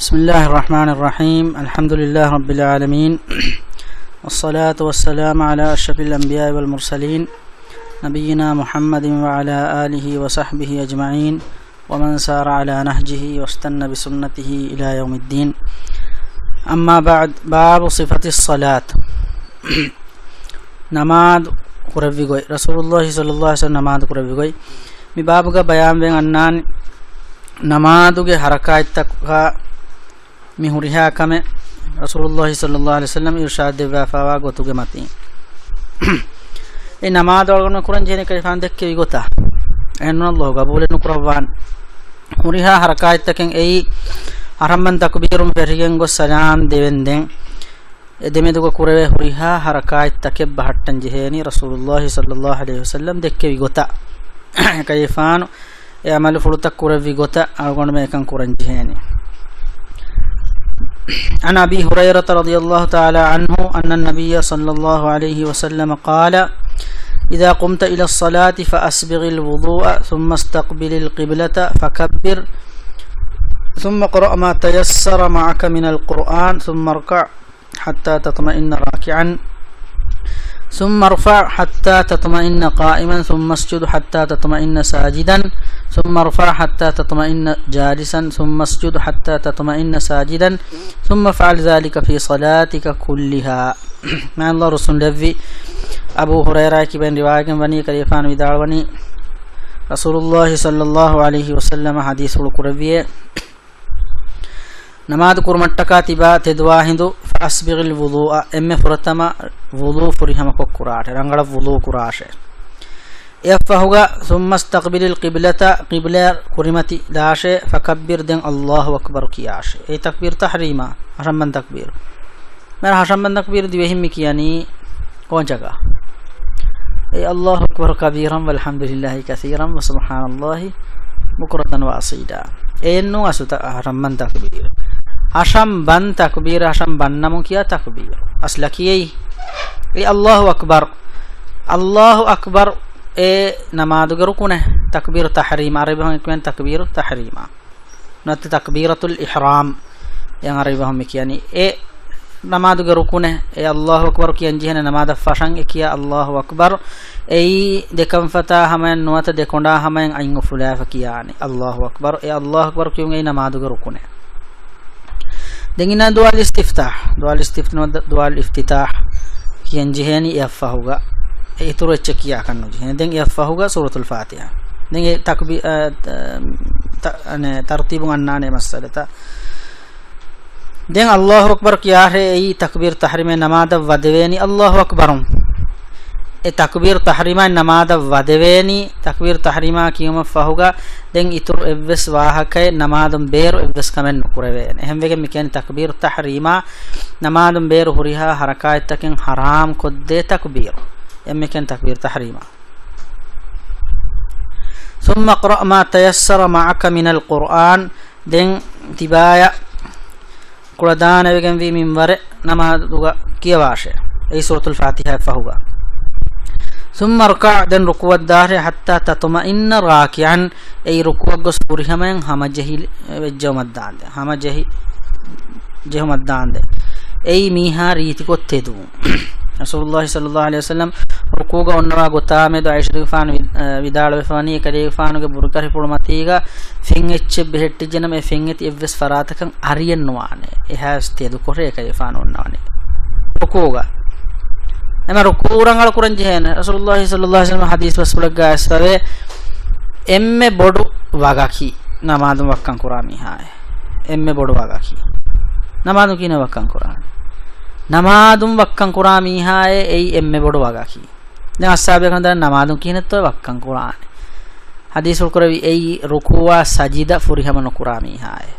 بسم الله الرحمن الرحيم الحمد لله رب العالمين والصلاة والسلام على أشرف الأنبياء والمرسلين نبينا محمد وعلى آله وصحبه أجمعين ومن سار على نهجه واستنى بسنته إلى يوم الدين أما بعد باب صفة الصلاة نماد قربي رسول الله صلى الله عليه وسلم نماد قربي مي بابك کا بين انان ನಮಾದುಗೆ ಹರಕಾಯ್ತಕ ಮಿ ಹುರಿಹಾಕಮೆ ರಸೂಲುಲ್ಲಾಹಿ ಸಲ್ಲಲ್ಲಾಹು ಅಲೈಹಿ ವಸಲ್ಲಂ ಇರ್ಷಾದ್ ದಿವ್ಯಾಫಾವಾ ಗೊತುಗೆ ಮತಿ ಈ ನಮಾದೊಳಗನ ಕುರನ್ ಜೇನೆ ಕೈಫಾನ್ ದಕ್ಕೆ ಗೊತ್ತಾ ಎನ್ನಲ್ಲಾಹ ಗಬೂಲೆನು ಕುರವಾನ್ ಹುರಿಹಾ ಹರಕಾಯ್ತಕೆ ಏಯ್ ಅರಮ್ಮನ್ ತಕ್ಬೀರುಂ ಫೆರಿಗೆನ್ ಗೊ ಸಲಾಮ್ ದೇವೆಂದೆನ್ ಎದೆಮೆದುಗ ಕುರವೆ ಹುರಿಹಾ ಹರಕಾಯ್ತಕೆ ಬಹಟ್ಟನ್ ಜೇನಿ ರಸೂಲುಲ್ಲಾಹಿ ಸಲ್ಲಲ್ಲಾಹು ಅಲೈಹಿ ವಸಲ್ಲಂ ದಕ್ಕೆ ಗೊತ್ತಾ ಕೈಫಾನ್ يعمل فلوتك كورة في غوتا ما ميكان كورن جهيني عن أبي هريرة رضي الله تعالى عنه أن النبي صلى الله عليه وسلم قال إذا قمت إلى الصلاة فأسبغ الوضوء ثم استقبل القبلة فكبر ثم قرأ ما تيسر معك من القرآن ثم اركع حتى تطمئن راكعا ثم ارفع حتى تطمئن قائما ثم اسجد حتى تطمئن ساجدا ثم ارفع حتى تطمئن جالسا ثم اسجد حتى تطمئن ساجدا ثم افعل ذلك في صلاتك كلها مع الله رسول لفي أبو هريرة كبين رواية بني كريفان ودار رسول الله صلى الله عليه وسلم حديث القربية ನಮಾದ ಕುರ್ಮಟ್ಟಕ ತಿಬಾ ತೆದ್ವಾ ಹಿಂದು ಅಸ್ಬಿಗಿಲ್ ವುದು ಎಮ್ಮೆ ಪುರತಮ ವುದು ಫುರಿಹಮ ಕೊಕ್ಕುರಾಟೆ ರಂಗಳ ವುದು ಕುರಾಶೆ ಎಫ್ಫಹುಗ ಸುಮ್ಮಸ್ತಕ್ಬಿಲಿಲ್ ಕಿಬಿಲತ ಕಿಬಿಲ ಕುರಿಮತಿ ದಾಶೆ ಫಕಬ್ಬಿರ್ ದೆಂ ಅಲ್ಲಾಹು ಅಕ್ಬರ್ ಕಿಯಾಶೆ ಏ ತಕ್ಬೀರ್ ತಹರೀಮ ಹಷಂಬನ್ ತಕ್ಬೀರ್ ಮೇರ ಹಷಂಬನ್ ತಕ್ಬೀರ್ ದಿವೆ ಹಿಮ್ಮಿ ಕಿಯಾನಿ ಕೋಂಚಗ ಏ ಅಲ್ಲಾಹು ಅಕ್ಬರ್ ಕಬೀರಂ ವಲ್ಹಮ್ದುಲಿಲ್ಲಾಹಿ ಕಸೀರಂ ವಸುಬ್ಹಾನಲ್ಲಾಹಿ ಮುಕುರತನ್ ವಾಸೀಡಾ ಏನು ಅಸುತ ಹಷಂಬನ್ ತಕ್ಬೀರ್ আসামবান তাকবীর আসামবান নামক ইয়া তাকবীর আসলা কি এই এই আল্লাহ আকবর আল্লাহ আকবর এ নামাদগর কোনে তাকবীর তাহরিমা আরে ভাঙেন তাকবীর তাহরিমা নতে তাকবীরাতুল ইহরাম yang ari baham kiani e namadu garu kune e, e Allahu akbar kian jihana namada fashang e kia Allahu akbar ei dekam fata hamayan nuata dekonda hamayan aingu fulafa kiani Allahu akbar e Allahu akbar kiun ei namadu garu kune dengina dual istiftah dual istiftah dual iftitah kiyan jihani yafahuga itura chekiya kanu jihani deng yafahuga suratul fatiha deng e takbi e, ane tartibun annane masalata deng allahu akbar kiya re ei takbir tahrime namada wadweni allahu akbarum e takbir tahrima namada wadeweni takbir tahrima kiyuma fahuga den itur evves wahakay namadum beru evves kamen nukureveen ehemwege miken takbir tahrima namadum beru huriha harakaytakin haram kodde takbir emiken takbir tahrima ثم اقرأ ما تيسر معك من القرآن دين تبايا قردان ويغن في منبر نما دوغا كيواشي اي سورة الفاتحة فهوغا ثم اركع دن ركوع الدهر حتى تطمئن راكعا اي ركوع غسوري همين هم جهيل جوم الدان هم جهي جهم الدان اي ميها ريتي كوتيدو رسول الله صلى الله عليه وسلم ركوع ونوا غتامه دو عائشة فان විදාල වෙපවනී කලේ ෆානුගේ බුරුකරි පුළුමතීග ෆින් එච් බෙහෙට්ටි ජනම ෆින් එති එවස් ෆරාතකන් අරියන්නවානේ එහා ස්තේදු කොරේ කලේ ෆානු වන්නවානේ රකෝගා ema rukuurangala kuranjehene rasulullah sallallahu alaihi wasallam hadis wasulaga asare emme bodu wagaki namadum wakkan kurami haye emme bodu wagaki namadum kine wakkan kurami namadum wakkan kurami haye ei emme bodu wagaki දැන් අස්සාබය කරන දා නමාදුන් කියනත් ඔය වක්කම් කුරානේ හදීසුල් කරවි එයි රුකුවා සජිදා ෆුරිහම නුකුරාමී හාය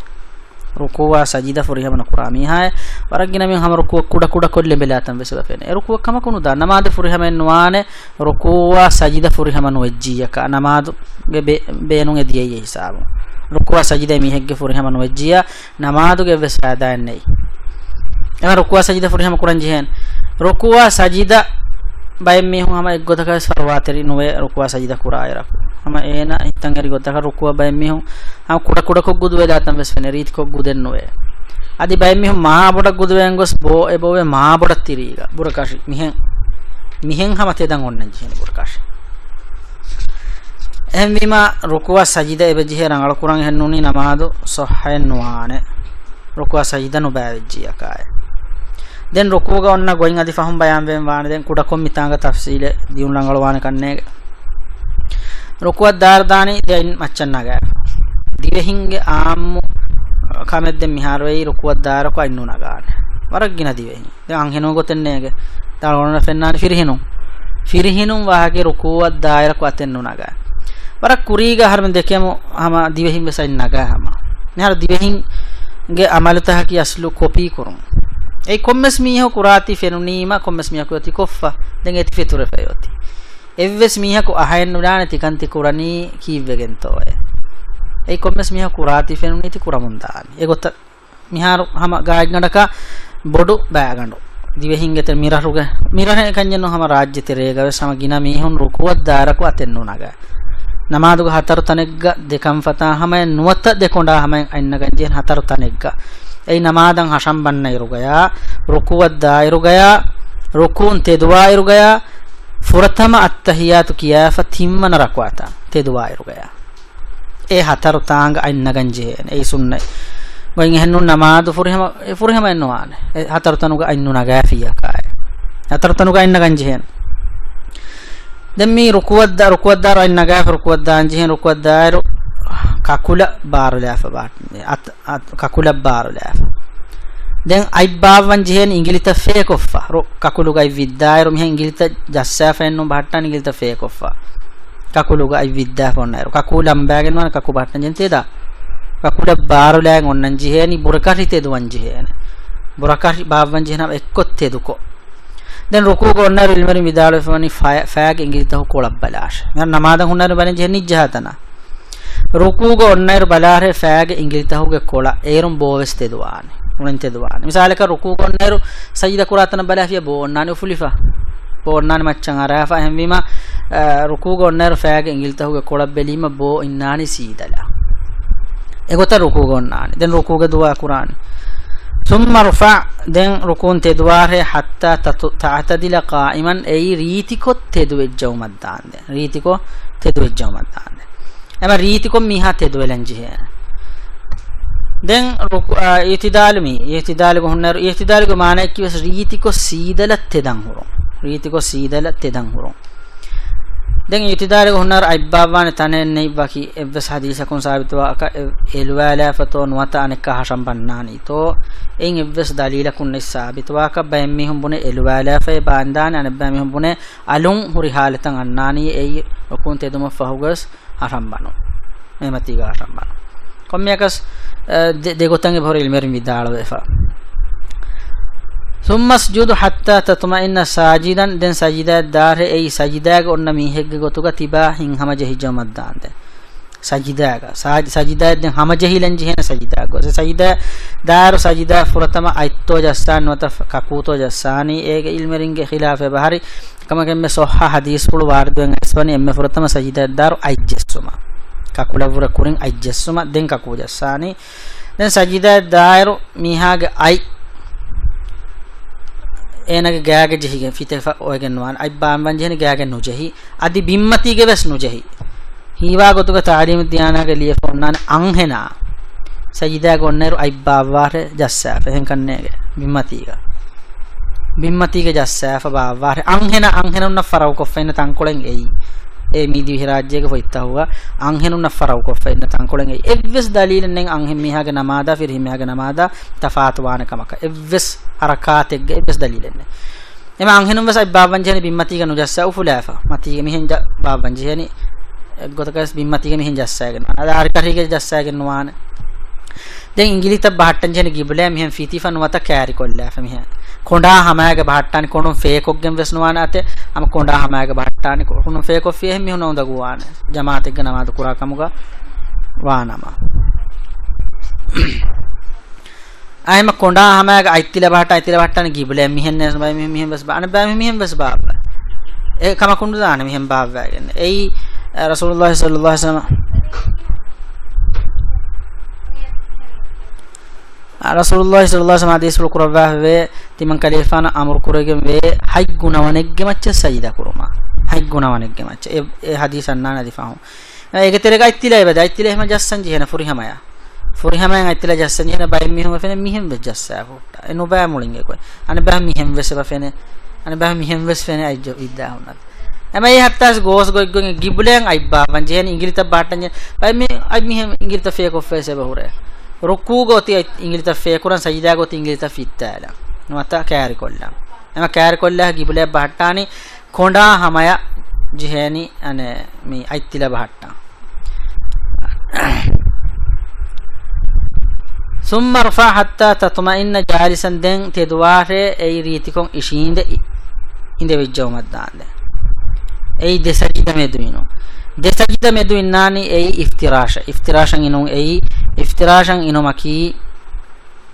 rukuwa sajida furi hamna qurami hay waragina men ham rukuwa kuda kuda kolle belatan besada fene rukuwa kama kunu da namad furi hamen nuane rukuwa sajida furi haman wajjiya ka namad be beenun ediyeye hisabu rukuwa sajida mi hegge furi haman wajjiya namadu ge besada nei ena rukuwa sajida furi haman kuran jihen rukuwa sajida බයෙන් මේ හම ගොතක සරවාතරි නොවේ රුකවා සජිද කුරායර හම ඒන හිතන් ඇරි ගොතක රුකුව බයෙන් මෙහු හම කුඩ කුඩ කොක් ගුදු වේලා තම වෙස් වෙන රීත් කොක් ගුදෙන් නොවේ আদি බයෙන් මෙහු මහා බඩ ගුදු වෙන් ගොස් බෝ ඒ බෝවේ මහා බඩ තිරීග බුරකාශි මිහෙන් මිහෙන් හම තෙදන් ඔන්නන් ජීන බුරකාශි එහෙන් විම රුකුව සජිද ඒ බජිහ රංගල කුරන් හෙන්නුනි නමාදු සොහයන් නුවානේ රුකුව සජිද නොබෑවිජ්ජියකාය den rukuga onna going adi fahum bayan wen wan den kuda kom mitanga tafsile diun langal wan kanne rukuwa dardani den machannaga dive hinge aammu kamedden miharwei rukuwa dara ko innu nagan waragina dive hin den anghenu gotennege talgonna fennani firihinu firihinu wahage rukuwa daira ko atennu naga warak kuriga harmen dekemo hama dive hinge sain naga hama ne har dive hinge amalata ki aslu copy kurum ඒ කොම්මස් මීහ කුරාති ෆෙනුනීම කොම්මස් මීහ කුති කොෆා දැන් ඒති ෆිතුර ෆයෝති එව්වස් මීහ කු අහයන් නුඩාන තිකන්ති කුරණී කීවගෙන් තෝය ඒ කොම්මස් මීහ කුරාති ෆෙනුනීති කුරමුන් දානි ඒගොත මිහාරු හම ගායගණඩක බොඩු බෑගණඩු දිවහිංගෙත මිරහරුග මිරහ කන්ජනු හම රාජ්‍ය තෙරේගව සම ගින මීහුන් රුකුවත් දාරකු අතෙන්නු නගා නමාදුග හතර තනෙක්ග දෙකම් ෆතා හමය නුවත දෙකොඩා හමයි අන්න ගජයෙන් හතර තනෙක්ග ay namadan hashambannay irugayaa rukuwaddaa irugayaa rukuun teduwaa irugayaa furatama attahiyaatu kiyaafa timmana rakwaata teduwaa irugayaa e hataru taanga ainnagan jeheen ei sunnay goyin hennu namaadu furihama e furihama ennuwaane e hataru tanuga ainnu nagaafiya kaaya hataru tanuga ainnagan jeheen දැන් මේ රුකුවද්දා රුකුවද්දාර අයින් නගාප රුකුවද්දාන් ජීහෙන් රුකුවද්දාර කකුල බාරු ලෑෆ බාට අත් කකුල බාරු ලෑෆ දැන් අයිබ්බාවන් ජෙහෙන් ඉංගලිත ෆේකොෆ්ෆා රො කකුලුගයි විද්දායරු මෙහෙන් ඉංගලිත ජස්සෑ ෆෙන්නු බාට්ටන් ඉංගලිත ෆේකොෆ්ෆා කකුලුගයි විද්දා පොන්නයිරු කකුලම් බෑගෙන වන කකු බාට්ටන් ජෙන්තේදා කකුල බාරු ලෑන් ඔන්නන් ජෙහෙනි බුරකරිතේ දුවන් ජෙහෙන බුරකරි බාවන් ජෙහනම් එක්කොත්තේ දුකෝ දැන් රුකු ගොන්නරු ඉල්මරි විදාලෙ ෆෝනි ෆෑග් ඉංගලිත හො කොලබ්බලාෂ මම නමාදන් හුන්නරු බරෙන් ජෙහෙනි ජහතනා රුකූග ඔන්නයිරු බලාහරේ ෆෑගේ ඉංගිලිතහුගේ කොළ ඒරුම් බෝවෙස් තෙදුවානි උණින් තෙදුවානි මිසාලක රුකූග ඔන්නයිරු සජිද කුරාතන බලාහිය බෝන්නානි ෆුලිෆා බෝන්නානි මච්චන් අරාෆා හැම්වීම රුකූග ඔන්නයිරු ෆෑගේ ඉංගිලිතහුගේ කොළ බෙලීම බෝ ඉන්නානි සීදලා එගොත රුකූග ඔන්නානි දැන් රුකූග දුවා කුරානි ثم رفع دين ركون تدواره حتى تعتدل قائما اي ريتكو تدوجو مدان ريتكو تدوجو مدان එම රීතිකොම් මීහා තෙදවලංජිහ දැන් ඉතිදාලමි ඉතිදාලක හොන්නර ඉතිදාලක මානයි කිවස් රීතිකො සීදල තෙදන් හුරෝ රීතිකො සීදල තෙදන් හුරෝ දැන් ඉතිදාලක හොන්නර අයිබ්බාවාන තනෙන්නේ බකි එව්වස් හදීසකුන් සාවිතවා අක එල්වාලා ෆතෝ නවත අනෙක හෂම්බන්නානි තෝ එන් එව්වස් දලීලකුන් නේ සාවිතවා අක බැම් මිහුම් බුනේ එල්වාලා ෆේ බාන්දාන අනබ්බා මිහුම් බුනේ අලුන් හුරි හාලතන් අන්නානි එයි ඔකුන් තෙදුම ෆහුගස් ආරම්භණෝ මේ මතීග ආරම්භණෝ කොම්මයකස් දෙගොතන්ගේ භොර ඉල්මෙරි විදාලව එෆා සුම්මස් ජුදු හත්තා තතුමඉන්න සාජිදන් දෙන් සජිදා දාරේ එයි සජිදාග ඔන්න මීහෙක්ගේ ගොතුග තිබා හින් හම ජෙහිජමද්දාන්ත සජිදාග සජිදා දෙන් හම ජෙහිලන් ජෙහෙන සජිදා ගොස සජිදා දාරු සජිදා ෆුරතම අයිත්තෝ ජස්සාන් වත කකූතෝ ජස්සානී ඒගේ ඉල්මරින්ගේ ඛිලාෆේ බහරි kama kemme soha hadis pulu warduen eswani emme furatama sajida daru ajjessuma kakulavura kurin ajjessuma den kakujassani den sajida dairu mihage ai enage gage jehige fitefa oegen wan ai bamban jehne gage nujehi adi bimmati ge bes nujehi hiwa gotuga taarim dhyana ke liye fonnan anghena sajida gonneru ai baware jassa fehen kannege bimmati ga බිම්මතික ජස්සෑෆ බාවාර අංහෙන අංහෙනුන්න ෆරව කොෆෙන්න තංකොලෙන් එයි ඒ මීදි විහරාජ්‍යක ෆොයිත්තහුවා අංහෙනුන්න ෆරව කොෆෙන්න තංකොලෙන් එයි එව්වස් දලීලෙන් අංහෙන් මිහාග නමාදා ෆිර හිමිහාග නමාදා තෆාතුවානකමක එව්වස් හරකාතෙග්ග එව්වස් දලීලෙන් එම අංහෙනුම් වසයි බාවංජහන බිම්මතික නුජස්සෑ උෆුලාෆා මතික මිහෙන් බාවංජහනි ගොතකස් බිම්මතික මිහෙන් ජස්සෑගෙන අද හරිකරික ජස්සෑගෙන වාන දැන් ඉංගිලිත බහට්ටංජහන ගිබලෑ මිහෙන් ෆීතිෆන් වත කෑරි කොල්ලාෆ මිහෙන් කොඩා හමෑග බට්ටානි කොඩුම් ෆේකොක්ගෙන් වෙස්නවාන ඇතේ අම කොඩා හමෑග බට්ටානි කොඩුම් ෆේකොක් ෆියෙහි මිහුන උඳගුවාන ජමාතිග්ග නමාද කුරා කමුගා වානම අයිම කොඩා හමෑග අයිතිල බට අයිතිල බට්ටානි ගිබලේ මිහෙන් නැස් බයි මිහෙන් මිහෙන් වෙස් බාන බෑ මිහෙන් වෙස් බාබ ඒ කම කුණු දාන මිහෙන් බාව්වැගෙන එයි රසූලුල්ලාහි සල්ලල්ලාහු අලයිහි වසල්ලම රසුල්ලා සල්ලා සමාදේශවල කුරවාහවේ තිමන් කලිෆාන අමර කුරගෙන් වේ හයි ගුණවනෙක්ගේ මච්ච සයිද කුරුමා හයි ගුණවනෙක්ගේ මච්ච ඒ හදීසන් නාන දිෆාහු ඒක තෙරක අයිතිලා ඒ බදයිතිලා එහෙම ජස්සන් ජීහන ෆුරිහමය ෆුරිහමයන් අයිතිලා ජස්සන් ජීහන බයි මිහම ෆෙන මිහෙම් වෙ ජස්සය කොට එනු බෑ මුලින් ඒකයි අනේ බෑ මිහෙම් වෙස ෆෙන අනේ බෑ මිහෙම් වෙස් ෆෙන අයිජෝ ඉද්දා හුනත් එමයි හත්තස් ගෝස් ගොයිගොන් ගිබුලෙන් අයිබ්බා මං ජීහන ඉංග්‍රීත බාටන් බයි මි අයි මිහෙම් ඉංග්‍රීත ෆේක් ඔෆ් ෆේස් ඒ බහුරේ රුකූ ගෝති ඉංග්‍රීත ෆේකුරන් සජිදා ගෝති ඉංග්‍රීත ෆිත්තාලා නුවත කෑරි කොල්ලා එම කෑරි කොල්ලා ගිබුලේ බහට්ටානි කොණ්ඩා හමය ජිහේනි අනේ මේ අයිතිල බහට්ටා ثم ارفع حتى تطمئن جالسا دين تدواره اي ريتكم اشيند ඉඳ වෙච්චව මත් දාන්න. එයි දෙසරිද මේ දුිනෝ. desajida medu innani ei iftirasha iftirashan inum ei iftirashan inumaki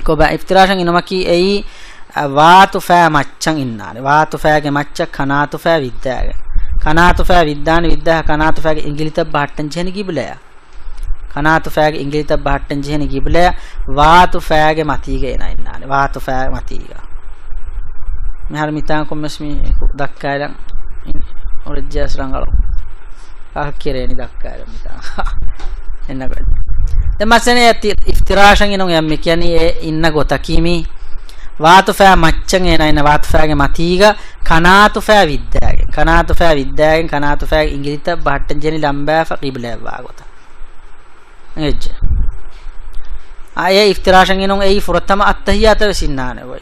koba iftirashan inumaki ei වාතු ෆෑ මච්චන් ඉන්නානේ වාතු ෆෑගේ මච්ච කනාතු ෆෑ විද්‍යාගේ කනාතු ෆෑ විද්‍යාන විද්‍යා කනාතු ෆෑගේ ඉංග්‍රීත බාට්ටන් ජෙන කිබලය කනාතු ෆෑගේ ඉංග්‍රීත බාට්ටන් ජෙන කිබලය වාතු ෆෑගේ මතීගේ එන ඉන්නානේ වාතු ෆෑ මතීගා මෙහර මිතාන් කොම්මස්මි දක්කායලන් ඔරජ්ජස් රංගලෝ ahkireni dakkaramita ennagal temasene ati iftirashan inon yammi yani e inna gotakimi වාතුෆෑ මච්චන් එන එන වාතුෆෑගේ මතීග කනාතුෆෑ විද්‍යාගේ කනාතුෆෑ විද්‍යාගෙන් කනාතුෆෑ ඉංග්‍රීත බහට්ටෙන්ජෙනි ලම්බෑ ෆීබලවා ගොත එජ් ආයේ ඉෆ්තිරාෂන් එනොන් ඒ ෆුරතම අත්තහියාත වෙසින්නානේ වයි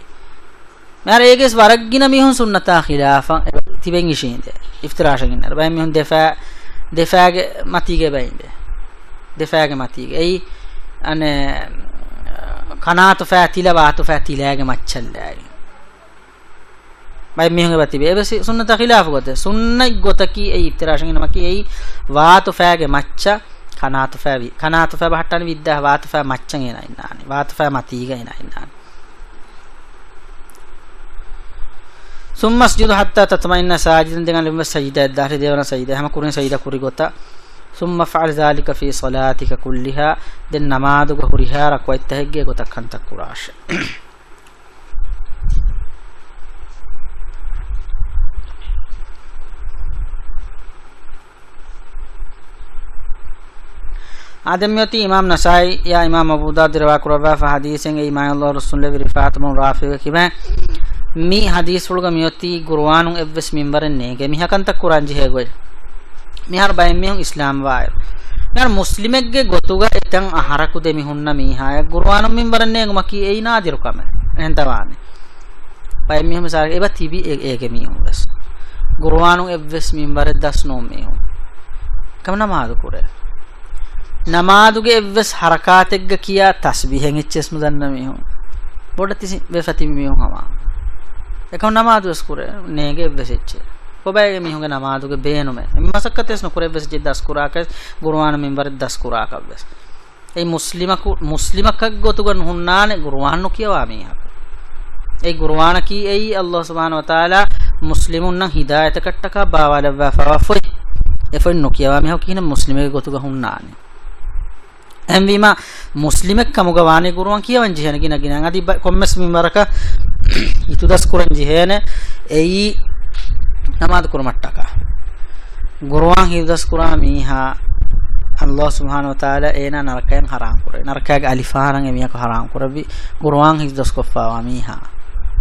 මර ඒකස් වරග්ගින මිහුන් සුන්නතා ඛිලාෆන් තිබෙන් ඉෂින්ද ඉෆ්තිරාෂන් එන බයි මිහුන් දෙෆා දෙෆාගේ මතීගේ බයින්ද දෙෆාගේ මතීගේ එයි අනේ කනාතු ෆාතිල වාතු ෆාතිලගේ මච්චල්ලායි මයි මිහුගේ බතිබේ එවසි සුන්නත ඛිලාෆ ගොත සුන්නයි ගොතකි එයි ඉත්‍රාෂන් නමකි එයි වාතු ෆාගේ මච්චා කනාතු ෆාවි කනාතු ෆා බහට්ටන විද්දා වාතු ෆා මච්චන් එනයි නානි වාතු ෆා මතීගේ එනයි නානි ثم اسجد حتى تطمئن ساجدا dengan lima sajda dahri devana sajda hama kurin sajda kuri gota ثم فعل ذلك في صلاتك كلها دن نماذج هريها ركوع التهجي غتكن تكراش আদম ইয়তি ইমাম নাসাই ইয়া ইমাম আবু দাউদ রিওয়ায়াত করবা ফাহাদিসেন ইমাম আল্লাহ রাসূল লে রিফাত মুন রাফি কিবা mi hadis ulga miyoti qur'anun evves minbaren nege mi hakanta qur'an jihegoy mi har bayin mi hun islam waer ngar muslimegge gotuga etan aharaku de mi hunna mi haya qur'anun minbaren nege maki ei nadiru kame entawane bayin mi hun sar eba tibi ege mi hun bas qur'anun evves minbare das no mi hun kamna maadu kure නමාදුගේ එවස් හරකාතෙක්ග කියා තස්බිහෙන් එච්චෙස් මුදන්න මිහු බොඩ තිසි වෙ ෆතිමි මිහු හමා ekon namadu askure nege vesicche kobayge mihunge namaduge beenume masakkates no kure vesicche das kurakas gurwana minbar das kurakaves ei muslimaku muslimakak gotugan hunnane gurwanu kiyawami hak ඒ ගුරුවාණ කී එයි අල්ලාහ් සුබ්හානහු වතාලා මුස්ලිමුන් නම් හිදායතකට ටකා බාවලව ෆවෆොයි එෆොන් නොකියවා මෙහො කියන මුස්ලිමෙක් ගොතු ගහුන්නානේ හැම්වීම මුස්ලිමෙක් කමුගවානේ කුරුවන් කියවන්ජි හන කින ගිනන් අදි කොම්මස් මිමරක ඉතුදස් කුරන්ජි හේන එයි නමාද කුරමට්ටක ගුරුවන් හිදස් කුරා මීහා අල්ලාහ් සුබ්හානහු වතාලා ඒන නරකයන් හරාම් කරේ නරකයගේ අලිෆාරන් එමියක හරාම් කරවි ගුරුවන් හිදස් කොෆාවා මීහා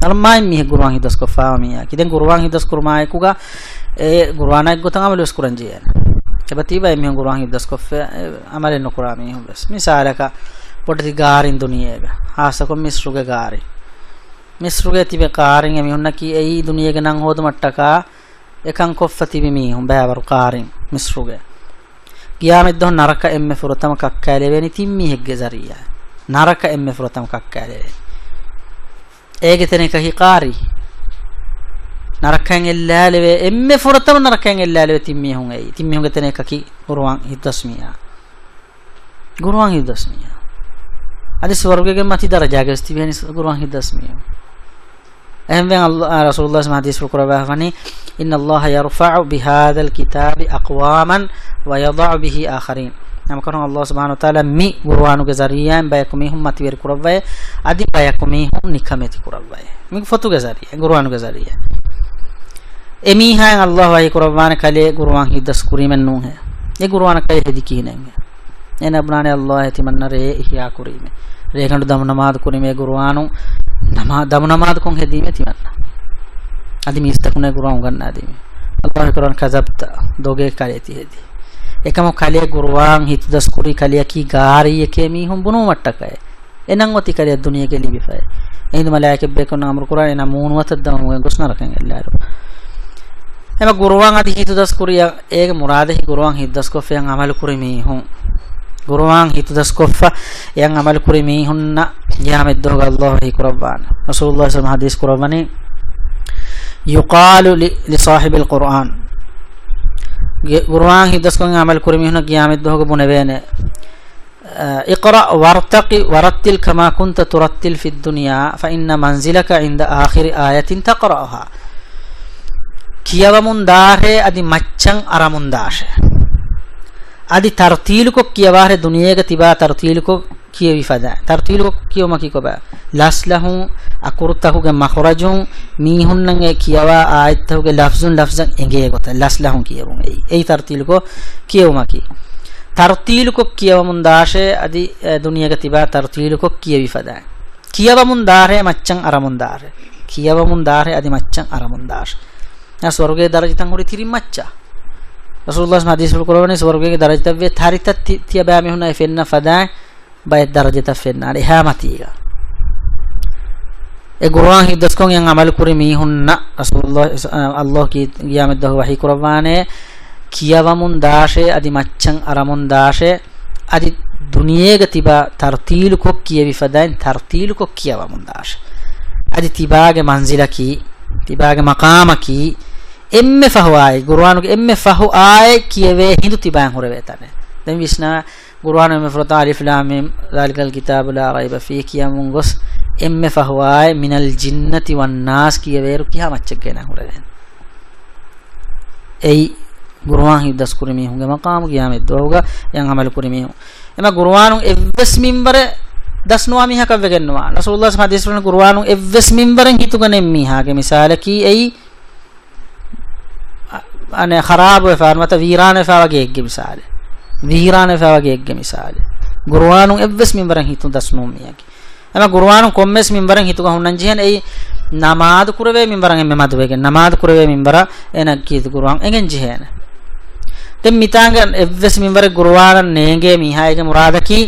නර්මයි මිහ ගුරුවන් හිදස් කොෆාවා මීහා කිදෙන් ගුරුවන් හිදස් කුරමායකුගා ඒ ගුරුවානයික් ගොතන් අමලස් කුරන්ජි හේන එබතිබ එමිහු ගුරුවන් ඉද්දස් කොෆේ අමලෙන් නොකරා මිහු bus මිසාලක පොටති ගාරින් දුනියේග හාසකො මිස්රුගේ ගාරි මිස්රුගේ තිබේ කාරින් එමිහුන්න කී එයි දුනියේග නම් හොද මට්ටකා එකන් කොෆ්ෆ තිබි මිහු බෑවරු කාරින් මිස්රුගේ ගියාමෙද්ද නරක එම්මෙ ෆුරතම කක්කෑලේ වෙනි තිම්මි හෙග්ගේ සරියා නරක එම්මෙ ෆුරතම කක්කෑලේ ඒගෙතන එක හිකාරි ನರಕಂಗೆಲ್ಲಾಲವೆ ಎಮ್ಮೆ ಫುರತಮ ನರಕಂಗೆಲ್ಲಾಲವೆ ತಿಮ್ಮಿ ಹುಂಗೈ ತಿಮ್ಮಿ ಹುಂಗ ತನೆ ಕಕಿ ಗುರುವಾಂ ಹಿದಸ್ಮಿಯ ಗುರುವಾಂ ಹಿದಸ್ಮಿಯ ಅದಿ ಸ್ವರ್ಗಗೆ ಮತಿ ದರಜಾಗೆ ಸ್ತಿವಿ ಅನಿ ಗುರುವಾಂ ಹಿದಸ್ಮಿಯ أهم بين آه، رسول الله سمع حديث في القرآن إن الله يرفع بهذا الكتاب أقواما ويضع به آخرين نما كرم الله سبحانه وتعالى مي قرآن جزاريا بيكمي هم متير كربا أدي بيكمي هم نكمة كربا مي فتو جزاريا قرآن جزاريا එමීහාන් අල්ලාහ් වයි කුර්ආන කලේ ගුරුවන් හිද්දස් කුරීමෙන් නූ හැ ඒ කුර්ආන කලේ හෙදි කිනෙන් එන අබ්නානේ අල්ලාහ් ඇතිමන්න රේ ඉහියා කුරීමේ රේ කණ්ඩ දම නමාද කුරීමේ ගුරුවානු නමා දම නමාද කොන් හෙදීමේ තිමන්න අදි මිස්තකුනේ ගුරුවන් ගන්නා දෙමි අල්ලාහ් කුර්ආන කසබ්ත දෝගේ කලේ තිහෙදි එකම කලේ ගුරුවාන් හිද්දස් කුරි කලේ කී ගාරී එකේ මීහුම් බුනු මට්ටකේ එනං ඔති කලේ දුනියගේ ලිබිෆය එයිද මලායිකෙ බෙකන අමර කුර්ආන නමූන් වතද්දම ගොස්නරකන් එල්ලාරෝ එම ගුරුවන් අදි හිතු දස් කුරිය ඒක මුරාදෙහි ගුරුවන් හිද්දස් කොෆයන් අමල් කුරිමි හුන් ගුරුවන් හිතු දස් කොෆ යන් අමල් කුරිමි හුන්න යාමෙද්දෝග අල්ලාහි කුරබාන රසූලුල්ලාහ සම li කුරබානි යුකාලු ලිසාහිබිල් කුර්ආන් ගුරුවන් හිද්දස් amal kurimi කුරිමි හුන dog බුනවේනේ اقرأ وارتقي ورتل كما كنت ترتل في الدنيا فإن منزلك عند آخر آية تقرأها කියවමුන්දාහේ අදි මච්චන් අරමුන්දාශේ අදි තර්තිලුකො කියවාහේ දුනියේක තිබා තර්තිලුකො කියවි ෆදා තර්තිලුකො කියවමකි කොබ ලස්ලහු අකුරතහුගේ මඛරජුන් මීහුන්නගේ කියවා ආයත්තහුගේ ලෆ්සුන් ලෆ්සන් එගේ ගොත ලස්ලහු කියවුන් එයි එයි තර්තිලුකො කියවමකි තර්තිලුකො කියවමුන්දාශේ අදි දුනියේක තිබා තර්තිලුකො කියවි ෆදා කියවමුන්දාහේ මච්චන් අරමුන්දාශේ කියවමුන්දාහේ අදි මච්චන් අරමුන්දාශේ ಸ್ವರ್ಗೇ ದರಜಿತಂ ಹುಡಿ ತಿರಿಮ್ಮಚ್ಚ ರಸೂಲುಲ್ಲಾಹ ಹದೀಸ್ ಕೊರವನೆ ಸ್ವರ್ಗೇ ದರಜಿತವ್ವೆ ಥಾರಿತ ತಿಯ ಬ್ಯಾಮಿ ಹುನೈ ಫೆನ್ನ ಫದಾ ಬಯ ದರಜಿತ ಫೆನ್ನ ಅಡಿ ಹಾಮತಿಗ ಎ ಗುರ್ಆನ್ ಹಿದಸ್ಕೊಂ ಯಂ ಅಮಲ್ ಕುರಿ ಮಿ ಹುನ್ನ ರಸೂಲುಲ್ಲಾಹ ಅಲ್ಲಾಹ್ ಕಿ ಗಿಯಾಮತ್ ದಹ ವಹಿ ಕೊರವಾನೆ ಕಿಯವಮುನ್ ದಾಶೆ ಅದಿ ಮಚ್ಚಂ ಅರಮುನ್ ದಾಶೆ ಅದಿ දුනියේග තිබා තර්තීලු කොක් කියවි ෆදයින් තර්තීලු කොක් කියවමුන් දාශ අදි තිබාගේ මන්සිලකි තිබාගේ මකාමකි එම්මෙ ෆහුආයි ගුර්ආනුගේ එම්මෙ ෆහුආයි කියවේ හින්දු තිබෑන් හොරවේ තනේ දැන් විශ්නා ගුර්ආනු මෙ ෆරතා අලිෆ් ලාම් මීම් ذالකල් කිතාබ ලා රයිබ ෆී කියමුන් ගොස් එම්මෙ ෆහුආයි මිනල් ජින්නති වන් නාස් කියවේ රුකියා මච්චක් ගේන හොරවේ එයි ගුර්ආන් හිදස් කුරිමි හුගේ මකාම ගියාමෙ දෝග යන් අමල කුරිමි එම ගුර්ආනු එවස් මින්බර දස්නවා මිහකව ගෙන්නවා රසූලුල්ලාහ් සල්ලල්ලාහු අලයිහි වසල්ලම් ගුර්ආනු එවස් මින්බරෙන් හිතුගනේ මිහාගේ මිසාලකී එයි අනේ خراب වෙවා මත වීරාන වෙවා වගේ එක්ගේ මිසාලෙ වීරාන වෙවා වගේ එක්ගේ මිසාලෙ ගුරුවානු එවස් මින්බරන් හිතු දස්නෝ මියකි එම ගුරුවානු කොම්මස් මින්බරන් හිතු ගහුන්නන් ජීහන් එයි නමාද කුරවේ මින්බරන් එමෙ මද වේගෙන් නමාද කුරවේ මින්බර එන කීතු ගුරුවාන් එගෙන් ජීහන තෙම් මිතාංගන් එවස් මින්බර ගුරුවාන නේගේ මිහායගේ මුරාදකි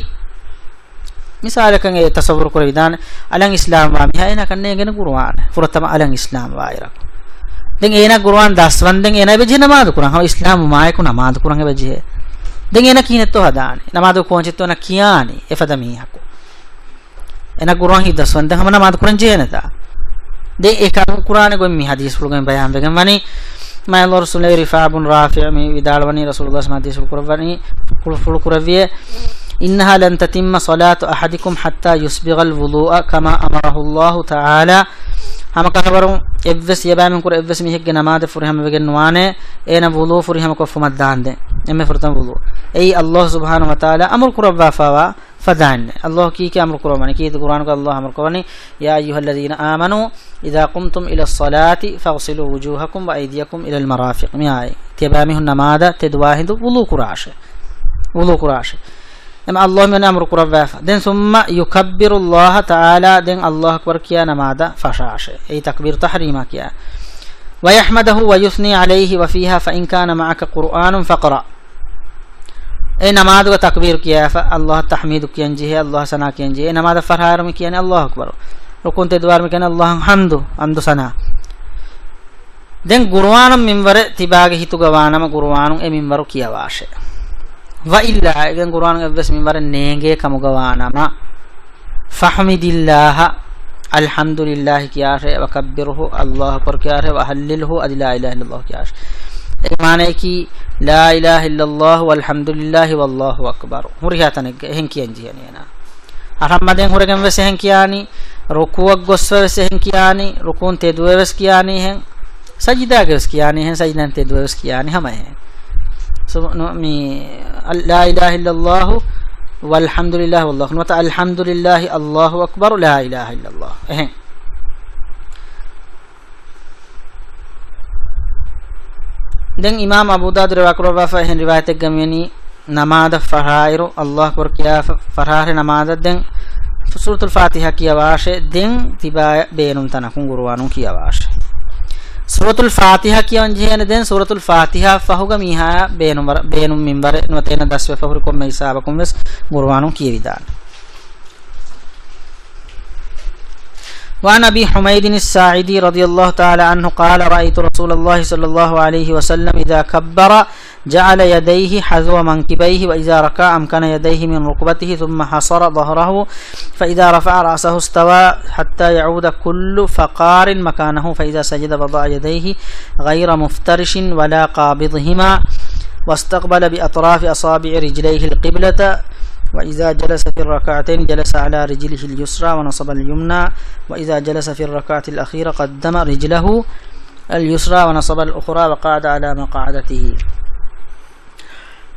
මිසාලකන් ඒ තසවුරු කර විදාන අලං ඉස්ලාම් වා මිහායන කන්නේ ගෙන ගුරුවාන ෆුරතම අලං ඉස්ලාම් වායරක් දැන් එන ගුරුවන් දස්වන් දැන් එන වෙජි නමාද කුරන් හව ඉස්ලාම් මායකු නමාද කුරන් වෙජි දැන් එන කිනෙත්තෝ හදානේ නමාද කොන්චිත්තෝ න කියානේ එපද මීහකු එන ගුරුවන් හි දස්වන් දැන් හම නමාද කුරන් ජේනතා දැන් ඒකම කුරානේ ගොම් මි හදීස් පුලුගෙන් බයම් වෙගම් වනේ මම අල්ලාහ් රසූලේ රිෆාබුන් රාෆිය මේ විදාලවනි රසූලුල්ලාහ් සමදී සුල් කුරවනි කුල් ෆුල් කුරවිය إنها لن تتم صلاة أحدكم حتى يسبغ الوضوء كما أمره الله تعالى hama kakabarum evves yebamen kur evves mihegge namade furi hama vegen nuane ena wulu furi hama kof maddande emme furtan wulu ei allah subhanahu wa taala amr kurabba fawa فدان الله كي كي امر قرآن كي القرآن قال الله امر قرآن يا ايها الذين امنوا اذا قمتم الى الصلاه فاغسلوا وجوهكم وايديكم الى المرافق مي تبامهن ماذا تدواهند ولو قراشه ولو قراشه ام الله من امر قرب واف دين ثم يكبر الله تعالى دين الله اكبر كيا نماذا فشاش اي تكبير تحريما كيا ويحمده ويثني عليه وفيها فان كان معك قران فقرا اي نماذا تكبير كيا فالله تحميد كيا جي الله ثنا كيان جي نماذا فرهار مي كيان الله اكبر ركنت دوار مي الله الحمد حمد سنا دين قران منبر تباغي هيتو غوانم قران اي منبر كيا واشه وإلا إذن قرآن قدس من مرة نينجي كمغوانما فحمد الله الحمد لله كياش وكبره الله أكبر كياش وهلله أدي لا إله إلا الله كياش ඒ මානේ කි ලා ඉලාහ ඉල්ලල්ලාහ් වල්හම්දුලිල්ලාහි වල්ලාහු අක්බර් හුරියාතනෙක් එහෙන් කියන්නේ නේන අරම්මදෙන් හුරගෙන් වෙස එහෙන් කියානි රුකුවක් ගොස්ස වෙස එහෙන් කියානි රුකුන් තෙදුවෙස් කියානි එහෙන් සජිදාගෙස් කියානි එහෙන් සජිදන් තෙදුවෙස් කියානි හැමයි لا اله الا الله والحمد لله والله نتا الحمد لله الله اكبر لا اله الا الله اه دن امام ابو داود رواكرو وفا هن روايته گمني نماز فرائر الله اكبر كيا فرائر نماز دن سوره الفاتحه كيا واشه دن تبا بينم تنكون غروانو كيا واشه සූරතුල් ෆාතිහා කියවන් ජීහන දැන් සූරතුල් ෆාතිහා ෆහුග මීහා බේනුම් බේනුම් මින්වර නොතේන දස්වේ ෆහුරු කොම්මේ ඉසාවකුම් වෙස් මුර්වානු කියවිදාන وعن أبي حميد الساعدي رضي الله تعالى عنه قال رأيت رسول الله صلى الله عليه وسلم إذا كبر جعل يديه حذو منكبيه وإذا ركع أمكن يديه من ركبته ثم حصر ظهره فإذا رفع رأسه استوى حتى يعود كل فقار مكانه فإذا سجد وضع يديه غير مفترش ولا قابضهما واستقبل بأطراف أصابع رجليه القبلة وإذا جلس في الركعتين جلس على رجله اليسرى ونصب اليمنى وإذا جلس في الركعة الأخيرة قدم رجله اليسرى ونصب الأخرى وقعد على مقعدته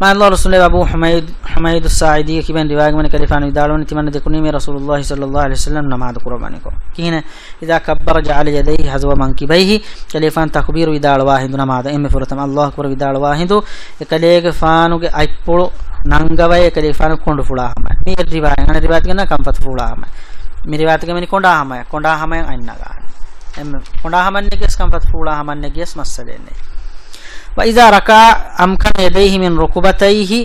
معنى الله رسول الله أبو حميد حميد الساعدية كبين رواية من كالفان ودالون اتمنى ذكرني من رسول الله صلى الله عليه وسلم نماد قربانكو كين إذا كبر جعل يديه حذو منكبيه كالفان تكبير يدال واحد نماد إم فرطم الله أكبر يدال واحد كليك فانو నంగవై కదిఫాను కొండు ఫుళాహమ నీ రివా అంగన రివాతిగన కంపత ఫుళాహమ మీ రివాతిగమని కొండాహమ కొండాహమ అన్నగా එම කොඩාහමන්නේ ගස් කම්පත් ෆූලාහමන්නේ ගස් මස්ස දෙන්නේ වයිසා රකා අම්කන යදෙහි මින් රුකුබතයිහි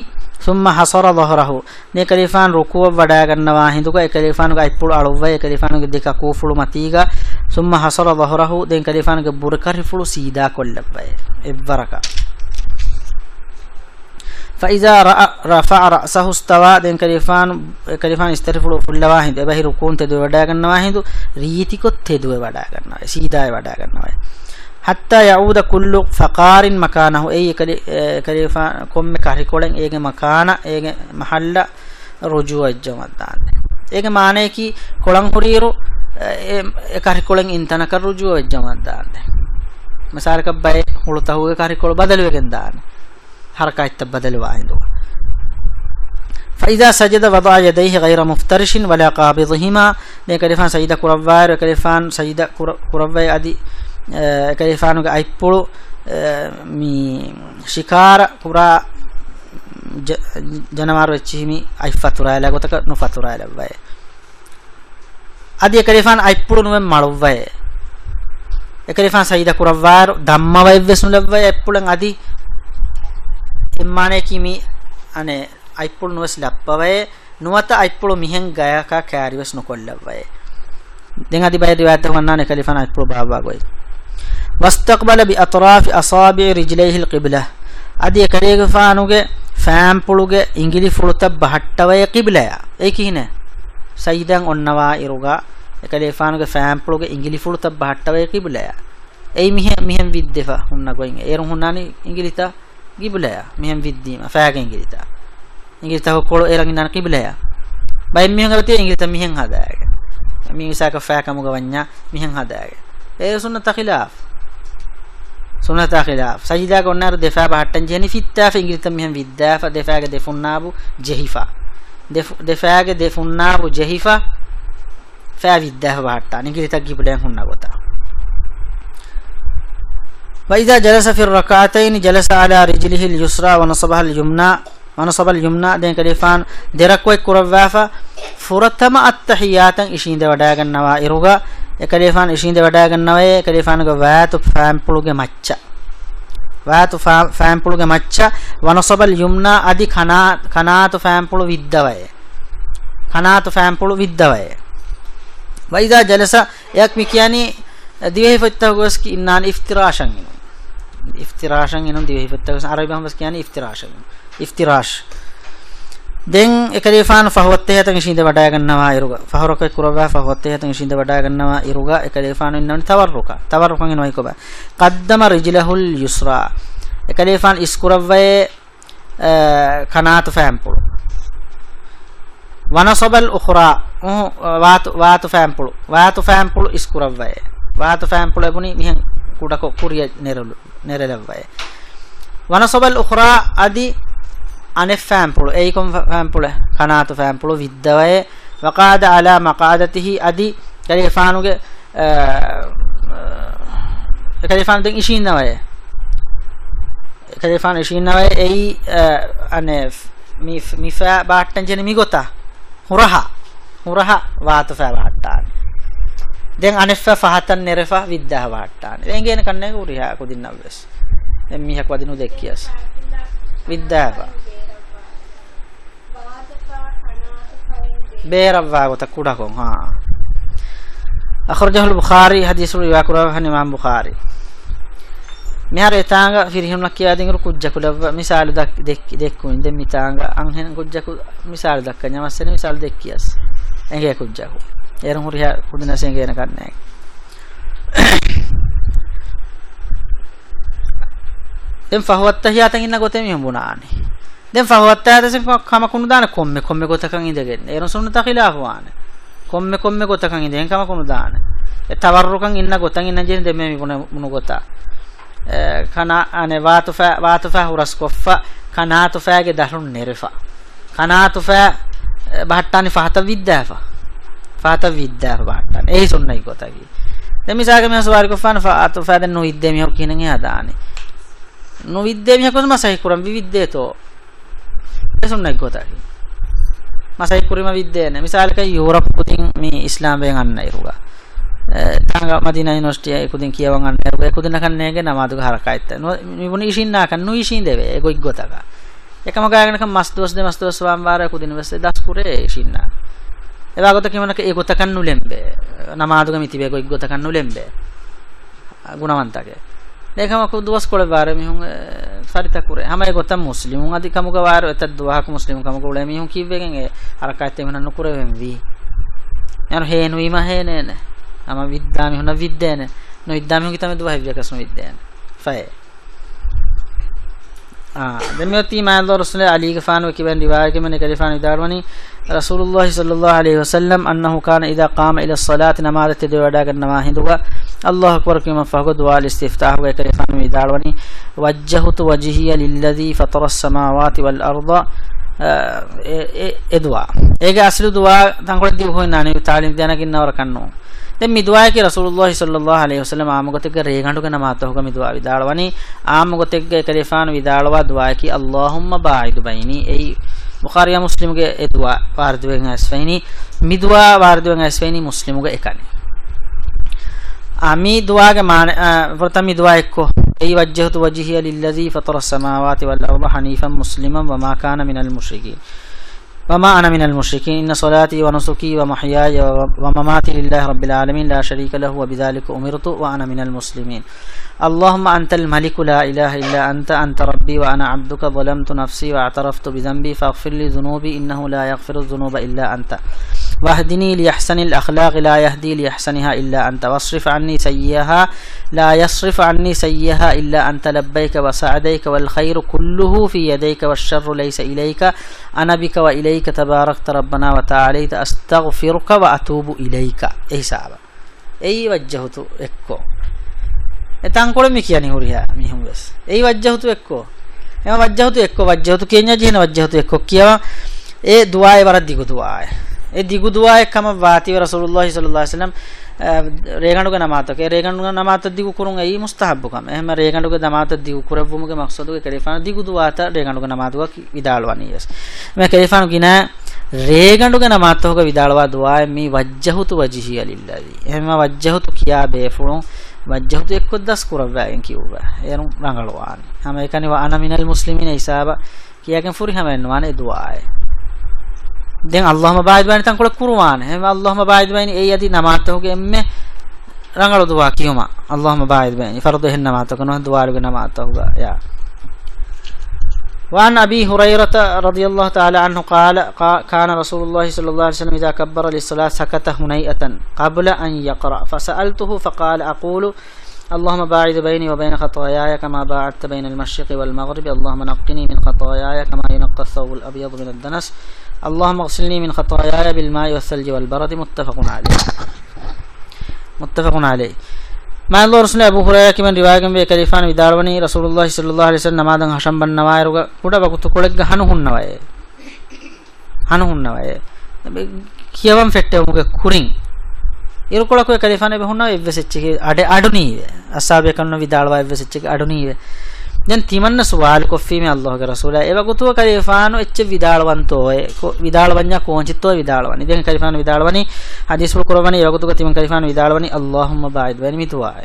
ثم حصر ظهره නේකලිෆාන් රුකුව වඩා ගන්නවා හිඳුක ඒකලිෆාන් ගයි පුළ අලුව ඒකලිෆාන් ගේ දෙක කෝෆුළු මතීගා ثم حصر ظهره දෙන් කලිෆාන් ගේ බුරකරි ෆුළු සීදා කොල්ලබ්බය එවරකා فإذا رفع رأسه استوى دين كريفان كريفان استرفلو فل واحد ابه ركون تدو ودا ගන්නවා හින්දු රීතිකොත් තෙදුව වඩා ගන්නවා සීදාය වඩා ගන්නවා hatta yauda kullu faqarin makanahu ay karifa komme karikolen ege makana ege mahalla rujuwa jamaddan ege maane ki kolan huriru e karikolen intana kar rujuwa jamaddan masarka bay hulutahu karikol badaluwegen dan حركات تبدل وعندك فإذا سجد وضع يديه غير مفترش ولا قابضهما نكرفان سجد كرواير وكرفان سجد كرواير أدي كرفان أيبول مي شكار كرا ජනමාර වෙච්චි හිමි අයි ෆතුරායලා ගොතක නොෆතුරායලා වය. අදී එකරිෆාන් අයිප්පුරු නුවෙන් මළුව වය. එකරිෆාන් සයිද කුරවවාර ධම්ම වය වෙස්නු ලබ්වය අයිප්පුලන් අදී එම්මානේ කිමි අනේ අයිප්පුල් නුවස් ලප්පවයේ නුවත අයිප්පුල් මිහෙන් ගයකා කෑරිවස් නොකොල්ලවයේ දෙන් අදි බය දිවත වන්නානේ කලිෆාන අයිප්පුල් බාබා ගොයි واستقبل باطراف اصابع رجليه القبله අදි කරේගෆානුගේ ෆෑම් පුළුගේ ඉංගිලි ෆුළුත බහට්ටවයේ කිබිලය ඒ කිහිනේ සයිදන් ඔන්නවා ඉරුගා එකලේෆානුගේ ෆෑම් පුළුගේ ඉංගිලි ෆුළුත බහට්ටවයේ කිබිලය ඒ මිහෙන් මිහෙන් විද්දෙෆා හුන්න ගොයින් ඒරු හුන්නානි ඉංගිලිතා qibla mihem viddima faagen girita ingirta hokkolo erangin nan qibla ya bay mihen galati ingirta mihen hadaage mihen isaka faakamu gawanya mihen hadaage e sunnata khilaf sunnata khilaf sajida ko nar defa bahattan jeni fitta fa ingirta mihen vidda fa defa ge defunnabu jehifa defa ge defunnabu jehifa fa vidda bahattan ingirta qibla hunna gota وإذا جلس في الركعتين جلس على رجله اليسرى ونصبها اليمنى ونصب اليمنى دين كليفان دركوي كروافا فرتم التحيات إشين دي ودا غنوا إروغا كليفان إشين دي ودا غنوا كليفان غ وات فام بلوغ مچا وات فام بلوغ مچا ونصب اليمنى ادي خنا خنات فام بلو විද්දවය خنات فام بلو විද්දවය وإذا جلس يكمي يعني දිවෙහි ෆත්තහ ගොස් කි ඉන්නාන ඉෆ්තිරාෂන් ඉනු ඉෆ්තිරාෂන් එනම් දිවෙහි ෆත්තකස් අරබි හම්බස් කියන්නේ ඉෆ්තිරාෂ ඉෆ්තිරාෂ් දැන් එකදේෆාන ෆහවත්තේ හතන් ශින්ද වඩා ගන්නවා ඉරුග ෆහරක කුරබා ෆහවත්තේ හතන් ශින්ද වඩා ගන්නවා ඉරුග එකදේෆාන ඉන්නවනි තවරුක තවරුකන් එනවයි කොබ قدم رجلهල් යුස්රා එකදේෆාන ඉස්කුරවයේ කනාත ෆෑම්පුළු වනසබල් උඛරා වාතු වාතු ෆෑම්පුළු වාතු ෆෑම්පුළු ඉස්කුරවයේ වාතු ෆෑම්පුළු ගුණි මිහන් කුඩක කුරිය නෙරළු nerelevvaye wanasabal ukhra adi ane fampulu eikom fampulu kanatu fampulu viddawaye waqada ala maqadatihi adi kalifanuge kalifan den ishinnawaye kalifan ishinnawaye ei ane mi mi fa baattan jeni migota huraha huraha waatu fa baattan දැන් අනෙස්සා ෆහතන් නෙරෆා විද්දාහ වාට්ටාන දැන් ගේන කන්නේ කුරියා කුදින්නවස් දැන් මීහක් වදිනු දෙක්කියස් විද්දාහ බේරවා ගොත කුඩකොන් හා අඛර්ජහුල් බුඛාරි හදීසු රිවා කුරාහන් ඉමාම් බුඛාරි මෙහර තාංග ෆිරිහුණක් කියා දෙඟරු කුජ්ජකු ලව මිසාල දෙක් දෙක්කුන් දෙන් මිතාංග අංහෙන කුජ්ජකු මිසාල දක්ක ඥාමස්සනේ මිසාල දෙක් කියස් එංගේ කුජ්ජකු එරන් හුරියා කුදිනසෙන් ගේන කන්නේ දැන් ෆහවත්තහියාතන් ඉන්න ගොතෙම හම්බුණානේ දැන් ෆහවත්තහයතසෙන් කම කුණු දාන කොම්මෙ කොම්මෙ ගොතකන් ඉඳගෙන එරන් සුන්නත ඛිලාෆවාන කොම්මෙ කොම්මෙ ගොතකන් ඉඳගෙන කම කුණු දාන ඒ තවරුකන් ඉන්න ගොතන් ඉන්න ජෙන් දෙමෙ මිකුණ මුණු ගොතා කනා අනේ වාතුෆා වාතුෆා හුරස්කොෆා කනාතුෆාගේ දහරුන් නෙරෙෆා කනාතුෆා බහට්ටානි ෆහත විද්දාෆා ފާތަ ވިද්ދައި ބާއްޓަނ އެހި ސުންނަයි ގޮތަކީ දැන් මිසාගේ මෙහස වාරික ෆාන ෆාතු ෆාදන් නොවිද්දේ මිහො කිනන් එහා දානි නොවිද්දේ මිහො කොස් මසයි කුරම් විවිද්දේ තෝ ඒ සුන්නයි ගොතකි මසයි කුරිම විද්දේ නැ මිසාලක යුරප් පුතින් මේ ඉස්ලාම් වෙන් අන්න ඉරුගා තංග මදිනා යුනිවර්සිටි එකකින් කියවන් අන්න ඉරුගා එකකින් කන්නේගේ නමාදුක හරකයිත් නිබුනි ඉෂින්නා කන්නු ඉෂින් දෙවේ ඒගොයි ගොතක එකම ගාගෙනක මස් දොස් දෙ මස් දොස් වම් වාරය කුදින වෙස්සේ දස් කුරේ ඉෂින්නා එවා ගොත කිමනක ඒ ගොතකන් නුලෙම්බේ නමාදුගම ඉතිබේ ගොයි ගොතකන් නුලෙම්බේ ගුණවන්තගේ දෙකම කුදුවස් කොළ වාර මිහුන් සරිත කුරේ හැම ඒ ගොතම් මුස්ලිමුන් අධි කමුග වාර එතත් දුවහක් මුස්ලිම් කමුග උලේ මිහුන් කිව්වෙගෙන් ඒ අරකයිත් එමන නුකුර වෙම්වි යන හේනු වීම හේනේ නේ අම විද්දා මිහුන විද්දේන නොවිද්දා මිහුන් කිතම දුවහ විකස්ම විද්දේන ෆයි ආ දෙමියති මාදෝ රසුල අලි ගෆාන වකිබන් රිවායකම නේ කලිෆාන විදාරවනි رسول الله صلى الله عليه وسلم أنه كان إذا قام إلى الصلاة نماذ تدعو داك النماهند الله أكبر كما فهو دعاء الاستفتاح ويكرفان ويدعوني وجهت وجهي للذي فطر السماوات والأرض එදවා ඒක අසලු දුවා තංගොඩ දී හොයන අනේ තාලිම් දන කින්නවර කන්නෝ දැන් මිදුවා කි රසූලුල්ලාහි සල්ලල්ලාහු අලයිහි වසල්ලම ආමගතෙක රේගණ්ඩු කන මාතෝක මිදුවා විදාලවනි ආමගතෙක කලිෆාන විදාලවා දුවා කි අල්ලාහුම්ම බායිදු බයිනි එයි بخاري مسلم گه ادوا واردوین اسفینی میدوا واردوین اسفینی مسلم گه اکانی امی دوا گه مان پرتمی دوا اکو ای وجهت وجهی للذی فطر السماوات والارض حنیفا مسلما وما كان من المشركين وما انا من المشركين ان صلاتي ونسكي ومحياي ومماتي لله رب العالمين لا شريك له وبذلك امرت وانا من المسلمين اللهم انت الملك لا اله الا انت انت ربي وانا عبدك ظلمت نفسي واعترفت بذنبي فاغفر لي ذنوبي انه لا يغفر الذنوب الا انت واهدني لأحسن الأخلاق لا يهدي لأحسنها إلا أنت واصرف عني سيئها لا يصرف عني سيئها إلا أنت لبيك وسعديك والخير كله في يديك والشر ليس إليك أنا بك وإليك تباركت ربنا وتعاليت أستغفرك وأتوب إليك أي سعب أي وجهت إكو إتان එතංකොල මිකියනි හුරියා මිහුම් වෙස්. ඒ වජ්ජහතු එක්කෝ. එම වජ්ජහතු එක්කෝ වජ්ජහතු කියන්නේ ජීන වජ්ජහතු එක්කෝ කියව ඒ දුආය වරද්දිකු දුආය. ඒ දිගු දුවා එක්කම වාතිව රසූලුල්ලාහි සල්ලල්ලාහු අලයිහි වසල්ලම් රේගණුගේ නමාතක ඒ රේගණුගේ නමාත දිගු කුරුන් ඒ මුස්තහබ්බකම එහෙම රේගණුගේ නමාත දිගු කුරවමුගේ මක්සදුගේ කලිෆාන දිගු දුවාත රේගණුගේ නමාතුක විදාලවනියස් මේ කලිෆාන ගිනා රේගණුගේ නමාතක විදාලවා දුවා මේ වජ්ජහුතු වජිහි අලිල්ලාහි එහෙම වජ්ජහුතු කියා බේෆුණු වජ්ජහුතු එක්කොත් දස් කුරවෑන් කිව්වා එනු රංගලවාන හැම එකනි වා අනමිනල් මුස්ලිමින ඉසාබ කියාගෙන ෆුරි හැම වෙනවානේ දුවායි දැන් අල්ලාහම බායිද බයින තංකොල කුර්ආන හැම අල්ලාහම බායිද බයින ඒ යදි නමාත් හොගේ එම්මේ රංගල දුවා කියෝමා අල්ලාහම බායිද බයින ෆර්දු හෙන්න නමාත් කනෝ දුවාරුගේ නමාත් හොගා යා وعن أبي هريرة رضي الله تعالى عنه قال كان رسول الله صلى الله عليه وسلم إذا كبر للصلاة سكت هنيئة قبل أن يقرأ فسألته فقال أقول اللهم باعد بيني وبين خطاياي كما باعدت بين المشرق والمغرب اللهم نقني من خطاياي كما ينقى الثوب الأبيض من الدنس اللهم اغسلني من خطاياي بالماء والثلج والبرد متفق عليه متفق عليه මෑල්ලෝ රසුල අබු හුරයරා කිමන් රිවායගෙන් වේ කලිෆාන විදාරවනි රසූලුල්ලාහි සල්ලල්ලාහු අලයිහි වසල්ලම් නමාදන් හෂම් බන්නවාය රුග කුඩ බකුතු කොලෙක් ගහන හුන්නවය හන හුන්නවය කියවම් ෆෙට්ටේ මුගේ කුරින් ඉරුකොලක කලිෆාන බෙහුන්නා එව්වෙසෙච්චි අඩ අඩුනී අසාබේ කන්න විදාලවා එව්වෙසෙච්චි අඩුනී දැන් තිමන්න සුවාල කොෆීමේ අල්ලාහගේ රසූලා එවගතුව කලිෆානෝ එච්ච විදාලවන්තෝය විදාලවන්නා කොංචිත්තෝ විදාලවනි දැන් කලිෆානෝ විදාලවනි හදීස් වල කරවන්නේ එවගතුව තිමන් කලිෆානෝ විදාලවනි අල්ලාහුම්ම බායිද් වනි මිතුවාය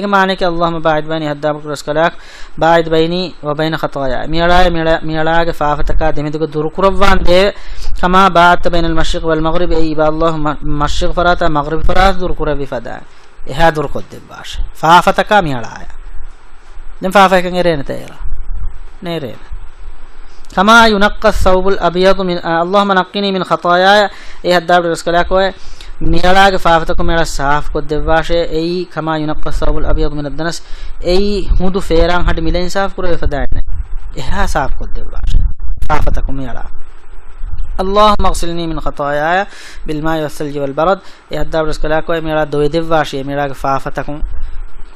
ඒක මානේ කි අල්ලාහුම්ම බායිද් වනි හද්දාම කුරස්කලක් බායිද් බයිනි වබයින ඛතායා මියලාය මියලාගේ ෆාෆතකා දෙමිදුක දුරු කරවවන් දේ කමා බාත බයිනල් මෂ්රික් වල් මග්රිබ් ඒ ඉබා අල්ලාහුම්ම මෂ්රික් ෆරාතා මග්රිබ් ෆරාත දුරු කරවි ෆදා එහා දුරු කොද්ද බාෂ ෆාෆතකා මියලායා දැන් පාපයකින් එරේන තේරලා නේරේන كما ينقى الثوب الابيض من اللهم نقني من خطاياي ايه الدار رسكلاك وي නිරලාගේ ෆාෆතක මෙල සාෆ් කො දෙවාෂේ එයි කමා යුනක්ක සවුල් අබියද් මින දනස් එයි හුදු ෆේරන් හඩ මිලෙන් සාෆ් කර වෙදාන්නේ එහා සාෆ් කො දෙවාෂේ ෆාෆතක මෙලා اللهم اغسلني من خطاياي بالماء والثلج والبرد يهدى برسكلاك وي ميرا دوي دفاشي ميرا فافتكم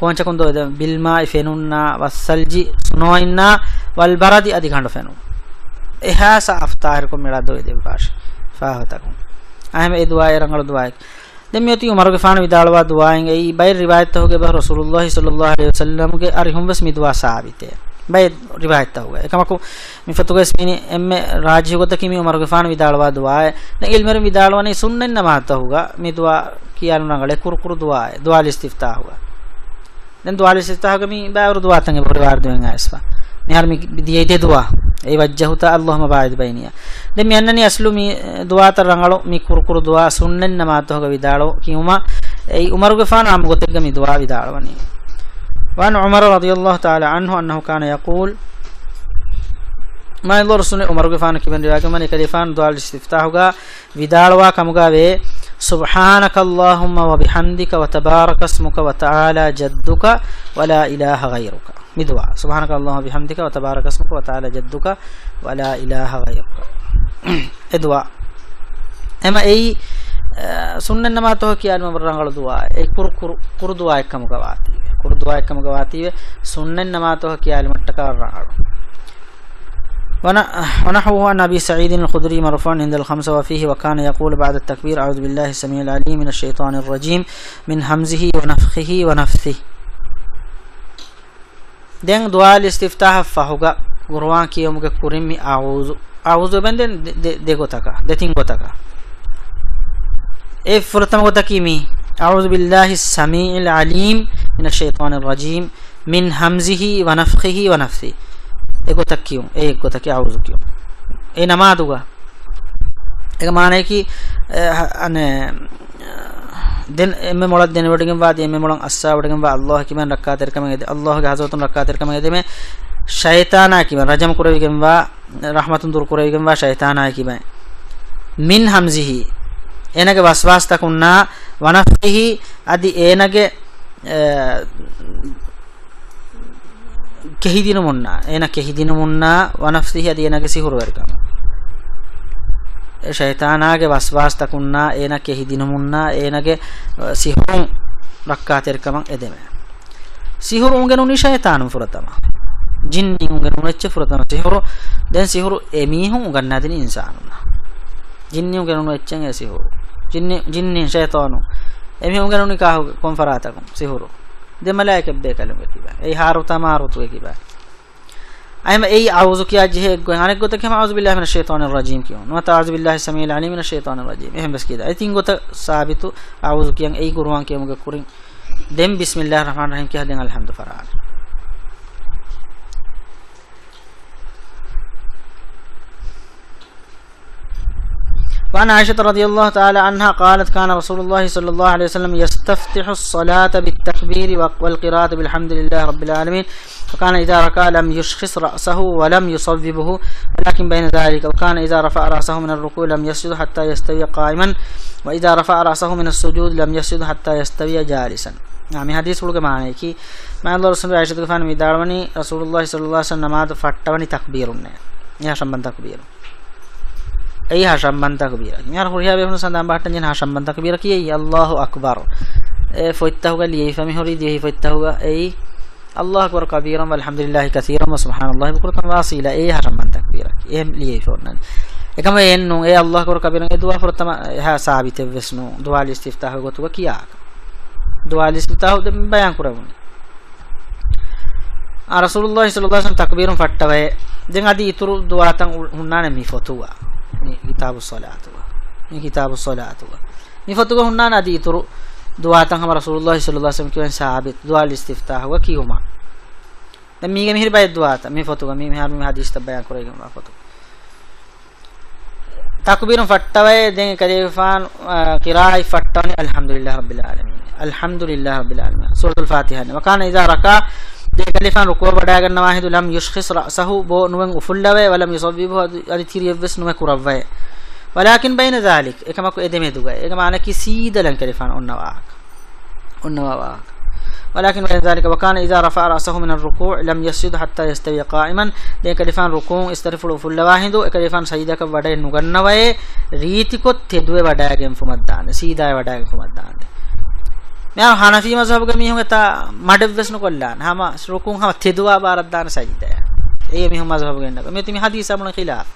පොංචකොන්දෝ එද බිල්මායි ෆෙනුන්නා වස්සල්ජි සුනෝයින්නා වල් බරදි අධි ඛණ්ඩ ෆෙනු එහාස අෆ්තාහර කො මෙලා දෝ එදේ පාෂ ෆාහතකුම් අහම ඒ දුආය රංගල දුආයි දෙම් යති උමරුගේ ෆාන විදාලවා දුආයෙන් ඒ බයි රිවායත් තෝගේ බහ රසූලුල්ලාහි සල්ලල්ලාහු අලයිහි වසල්ලම්ගේ අරිහම් වස් මිදුවා සාබිතේ බයි රිවායත් තෝගේ එකමකු මිෆතුගේ ස්මිනි එම්මෙ රාජ්‍යගත කිමි උමරුගේ ෆාන විදාලවා දුආය නේ ඉල්මර විදාලවනේ සුන්නෙන් නමාතහුගා මිදුවා කියාලුනගලේ කුරුකුරු දුආය දුආල් ඉස්තිෆ්තාහුගා දැන් දුවාලි සිතාගමි බෑවරු දුවාතන්ගේ පරිවාර දෙවෙන් ආස්වා නිහර්මි දියේතේ දුවා ඒ වජ්ජහුත අල්ලාහම බායිද බයිනිය දැන් මෙන්නනි අස්ලුමි දුවාත රංගලෝ මි කුරුකුරු දුවා සුන්නෙන් නමාතෝග විදාලෝ කිවුමා ඒ උමරුගේ ෆාන අම් ගොතෙගමි දුවා විදාලවනි وعن عمر رضي الله تعالى عنه أنه كان يقول ما يلور سنة عمر فان كبن رواك من كلفان دوال استفتاحه ودالوا كمغا وي سبحانك اللهم وبحمدك وتبارك اسمك وتعالى جدك ولا إله غيرك مدوا سبحانك اللهم وبحمدك وتبارك اسمك وتعالى جدك ولا إله غيرك ادوا එම ඒ සුන්නන් නමතෝ කියන මරංගල දුවා ඒ කුරු කුරු කුරු දුවා එකම ගවාතිය කුරු දුවා එකම ගවාතිය සුන්නන් නමතෝ කියලා මට්ටකාරාලු ونحوه عن أبي سعيد الخدري مرفوعا عند الخمسة وفيه وكان يقول بعد التكبير أعوذ بالله السميع العليم من الشيطان الرجيم من همزه ونفخه ونفثه دين دعاء الاستفتاح فهوغا قروان كي يومغا كوريمي أعوذ أعوذ بندن ديغو تكا دتينغو تكا إيه فرطم فرتمغو تكيمي أعوذ بالله السميع العليم من الشيطان الرجيم من همزه ونفخه ونفثه එකොතක් කියුම් ඒ එකොතක අවුරුදු කියුම් ඒ නමාදුග එක මානේ කි අනේ දෙන එමෙ මොලක් දෙන වඩගෙන් වාදී එමෙ මොලන් අස්සා වඩගෙන් වා අල්ලාහ කිමන් රක්කා තර්කම ගෙද අල්ලාහ ගහසවතුන් රක්කා තර්කම ගෙද මේ ෂයිතානා කිමන් රජම් කුරවිගෙන් වා රහමතුන් දුර කුරවිගෙන් වා ෂයිතානා කිමන් මින් හම්සිහි එනගේ වස්වාස් තකුන්නා වනෆිහි අදි එනගේ කෙහිදින මුන්නා එන කෙහිදින මුන්නා වනෆ්සිහි දිනගේ සිහුරවර්කම ෂයිතානාගේ වස්වාස් තකුන්නා එන කෙහිදින මුන්නා එනගේ සිහුම් රක්කාතරකම එදෙම සිහුරු උංගෙනුනි ෂයිතානු ෆුරතම ජින්නි උංගෙනුනෙච්ච ෆුරතම සිහුරු දැන් සිහුරු එමීහුම් උගන්නාදින ඉන්සානුනා ජින්නි උංගෙනුනෙච්චන් ඒ සිහුරු ජින්නි ජින්නි ෂයිතානු එමීහුම් උංගෙනුනි කාහු කොන්ෆරාතකම් සිහුරු دي ملائكه بيكلم كيبا اي هاروت ماروت كيبا ايما اي اعوذ كيا جه هانك گوت كما اعوذ بالله من الشيطان الرجيم كيون نو تعوذ بالله السميع العليم من الشيطان الرجيم اهم بس كده اي تين گوت ثابت اعوذ كيان اي گروان كيمگه كورين دم بسم الله الرحمن الرحيم كيا دين الحمد فرعال وعن عائشة رضي الله تعالى عنها قالت كان رسول الله صلى الله عليه وسلم يستفتح الصلاة بالتكبير والقراءة بالحمد لله رب العالمين وكان إذا ركع لم يشخص رأسه ولم يصوبه ولكن بين ذلك وكان إذا رفع رأسه من الركوع لم يسجد حتى يستوي قائما وإذا رفع رأسه من السجود لم يسجد حتى يستوي جالسا معنى نعم، كي ما الله رسول الله රසුල් قفان ගෆන් رسول الله صلى الله عليه وسلم نماذ ෆට්ටවනි තක්බීරුන්නේ يا සම්බන්ධ තක්බීරුන්නේ এই হাসাম্মান তাকবীর আর হরিয়া বেফন সান্দাম বাহাট্টান যেন হাসাম্মান তাকবীর কি এই আল্লাহ আকবার এ ফৈত্তাহুগা লিয়েই ফামি হরি দিয়ে ফৈত্তাহুগা এই আল্লাহ আকবর কবিরম আলহামদুলিল্লাহ কাসিরম সুহান আল্লাহ বুকুরতাম ওয়াসিলা এই হাসাম্মান তাকবীর এ লিয়েই ফোরনান එකම එන්නු ඒ අල්ලාහ් කර කබිරගේ දුවා ප්‍රතම හැ සාබිත වෙස්නු දුවා ලිස්තිෆ්තාහ ගොතුක කියා දුවා ලිස්තිෆ්තාහ දෙම් බයන් කරවුනි ආ රසූලුල්ලාහි සල්ලල්ලාහු අලයිහි වසල්ලම් තක්බීරම් ෆට්ටවේ දැන් අදී ඉතුරු දුවාතන් හුන්නානේ මි ෆොතුවා كتاب الصلاة ني كتاب الصلاة ني فتوى هنا نادي ترو دعاء تنهم رسول الله صلى الله عليه وسلم كيوان صحابت دعاء الاستفتاح وكيهما دم ميغا مهر دعاء مي فتوى مي مهر مي حديث تبيان ما فتوى تكبير فتوى دين كريفان قراءة فتوى الحمد لله رب العالمين الحمد لله رب العالمين سورة الفاتحة وكان إذا ركع जे කලිෆාන් රුකෝ වඩා ගන්නවා හිදු ලම් යුෂ්ඛිස් රාසහු බෝ නුවන් උෆුල්ලවේ වලම් යසබ්බිබු අදි තිරියවස් නුම කුරවවේ වලාකින් බයින ذلك එකමක එදෙමේ දුගා ඒක මාන කි සීදලන් කලිෆාන් ඔන්නවා ඔන්නවා ولكن بعد ذلك وكان إذا رفع رأسه من الركوع لم يسجد حتى يستوي قائما دين كلفان ركوع استرفل فل واحد كلفان سجدك ودا نغنوي ريتكو تدوي ودا گم فمدان سيدا ودا گم فمدان මෙයා හනෆී මසහබක මිහුගත මඩවස් නොකොල්ලාන හම රුකුන් හම තෙදුවා බාරක් දාන සජිදය ඒ මිහු මසහබක ගෙන්නක මෙති මේ හදීස මුණ ඛිලාෆ්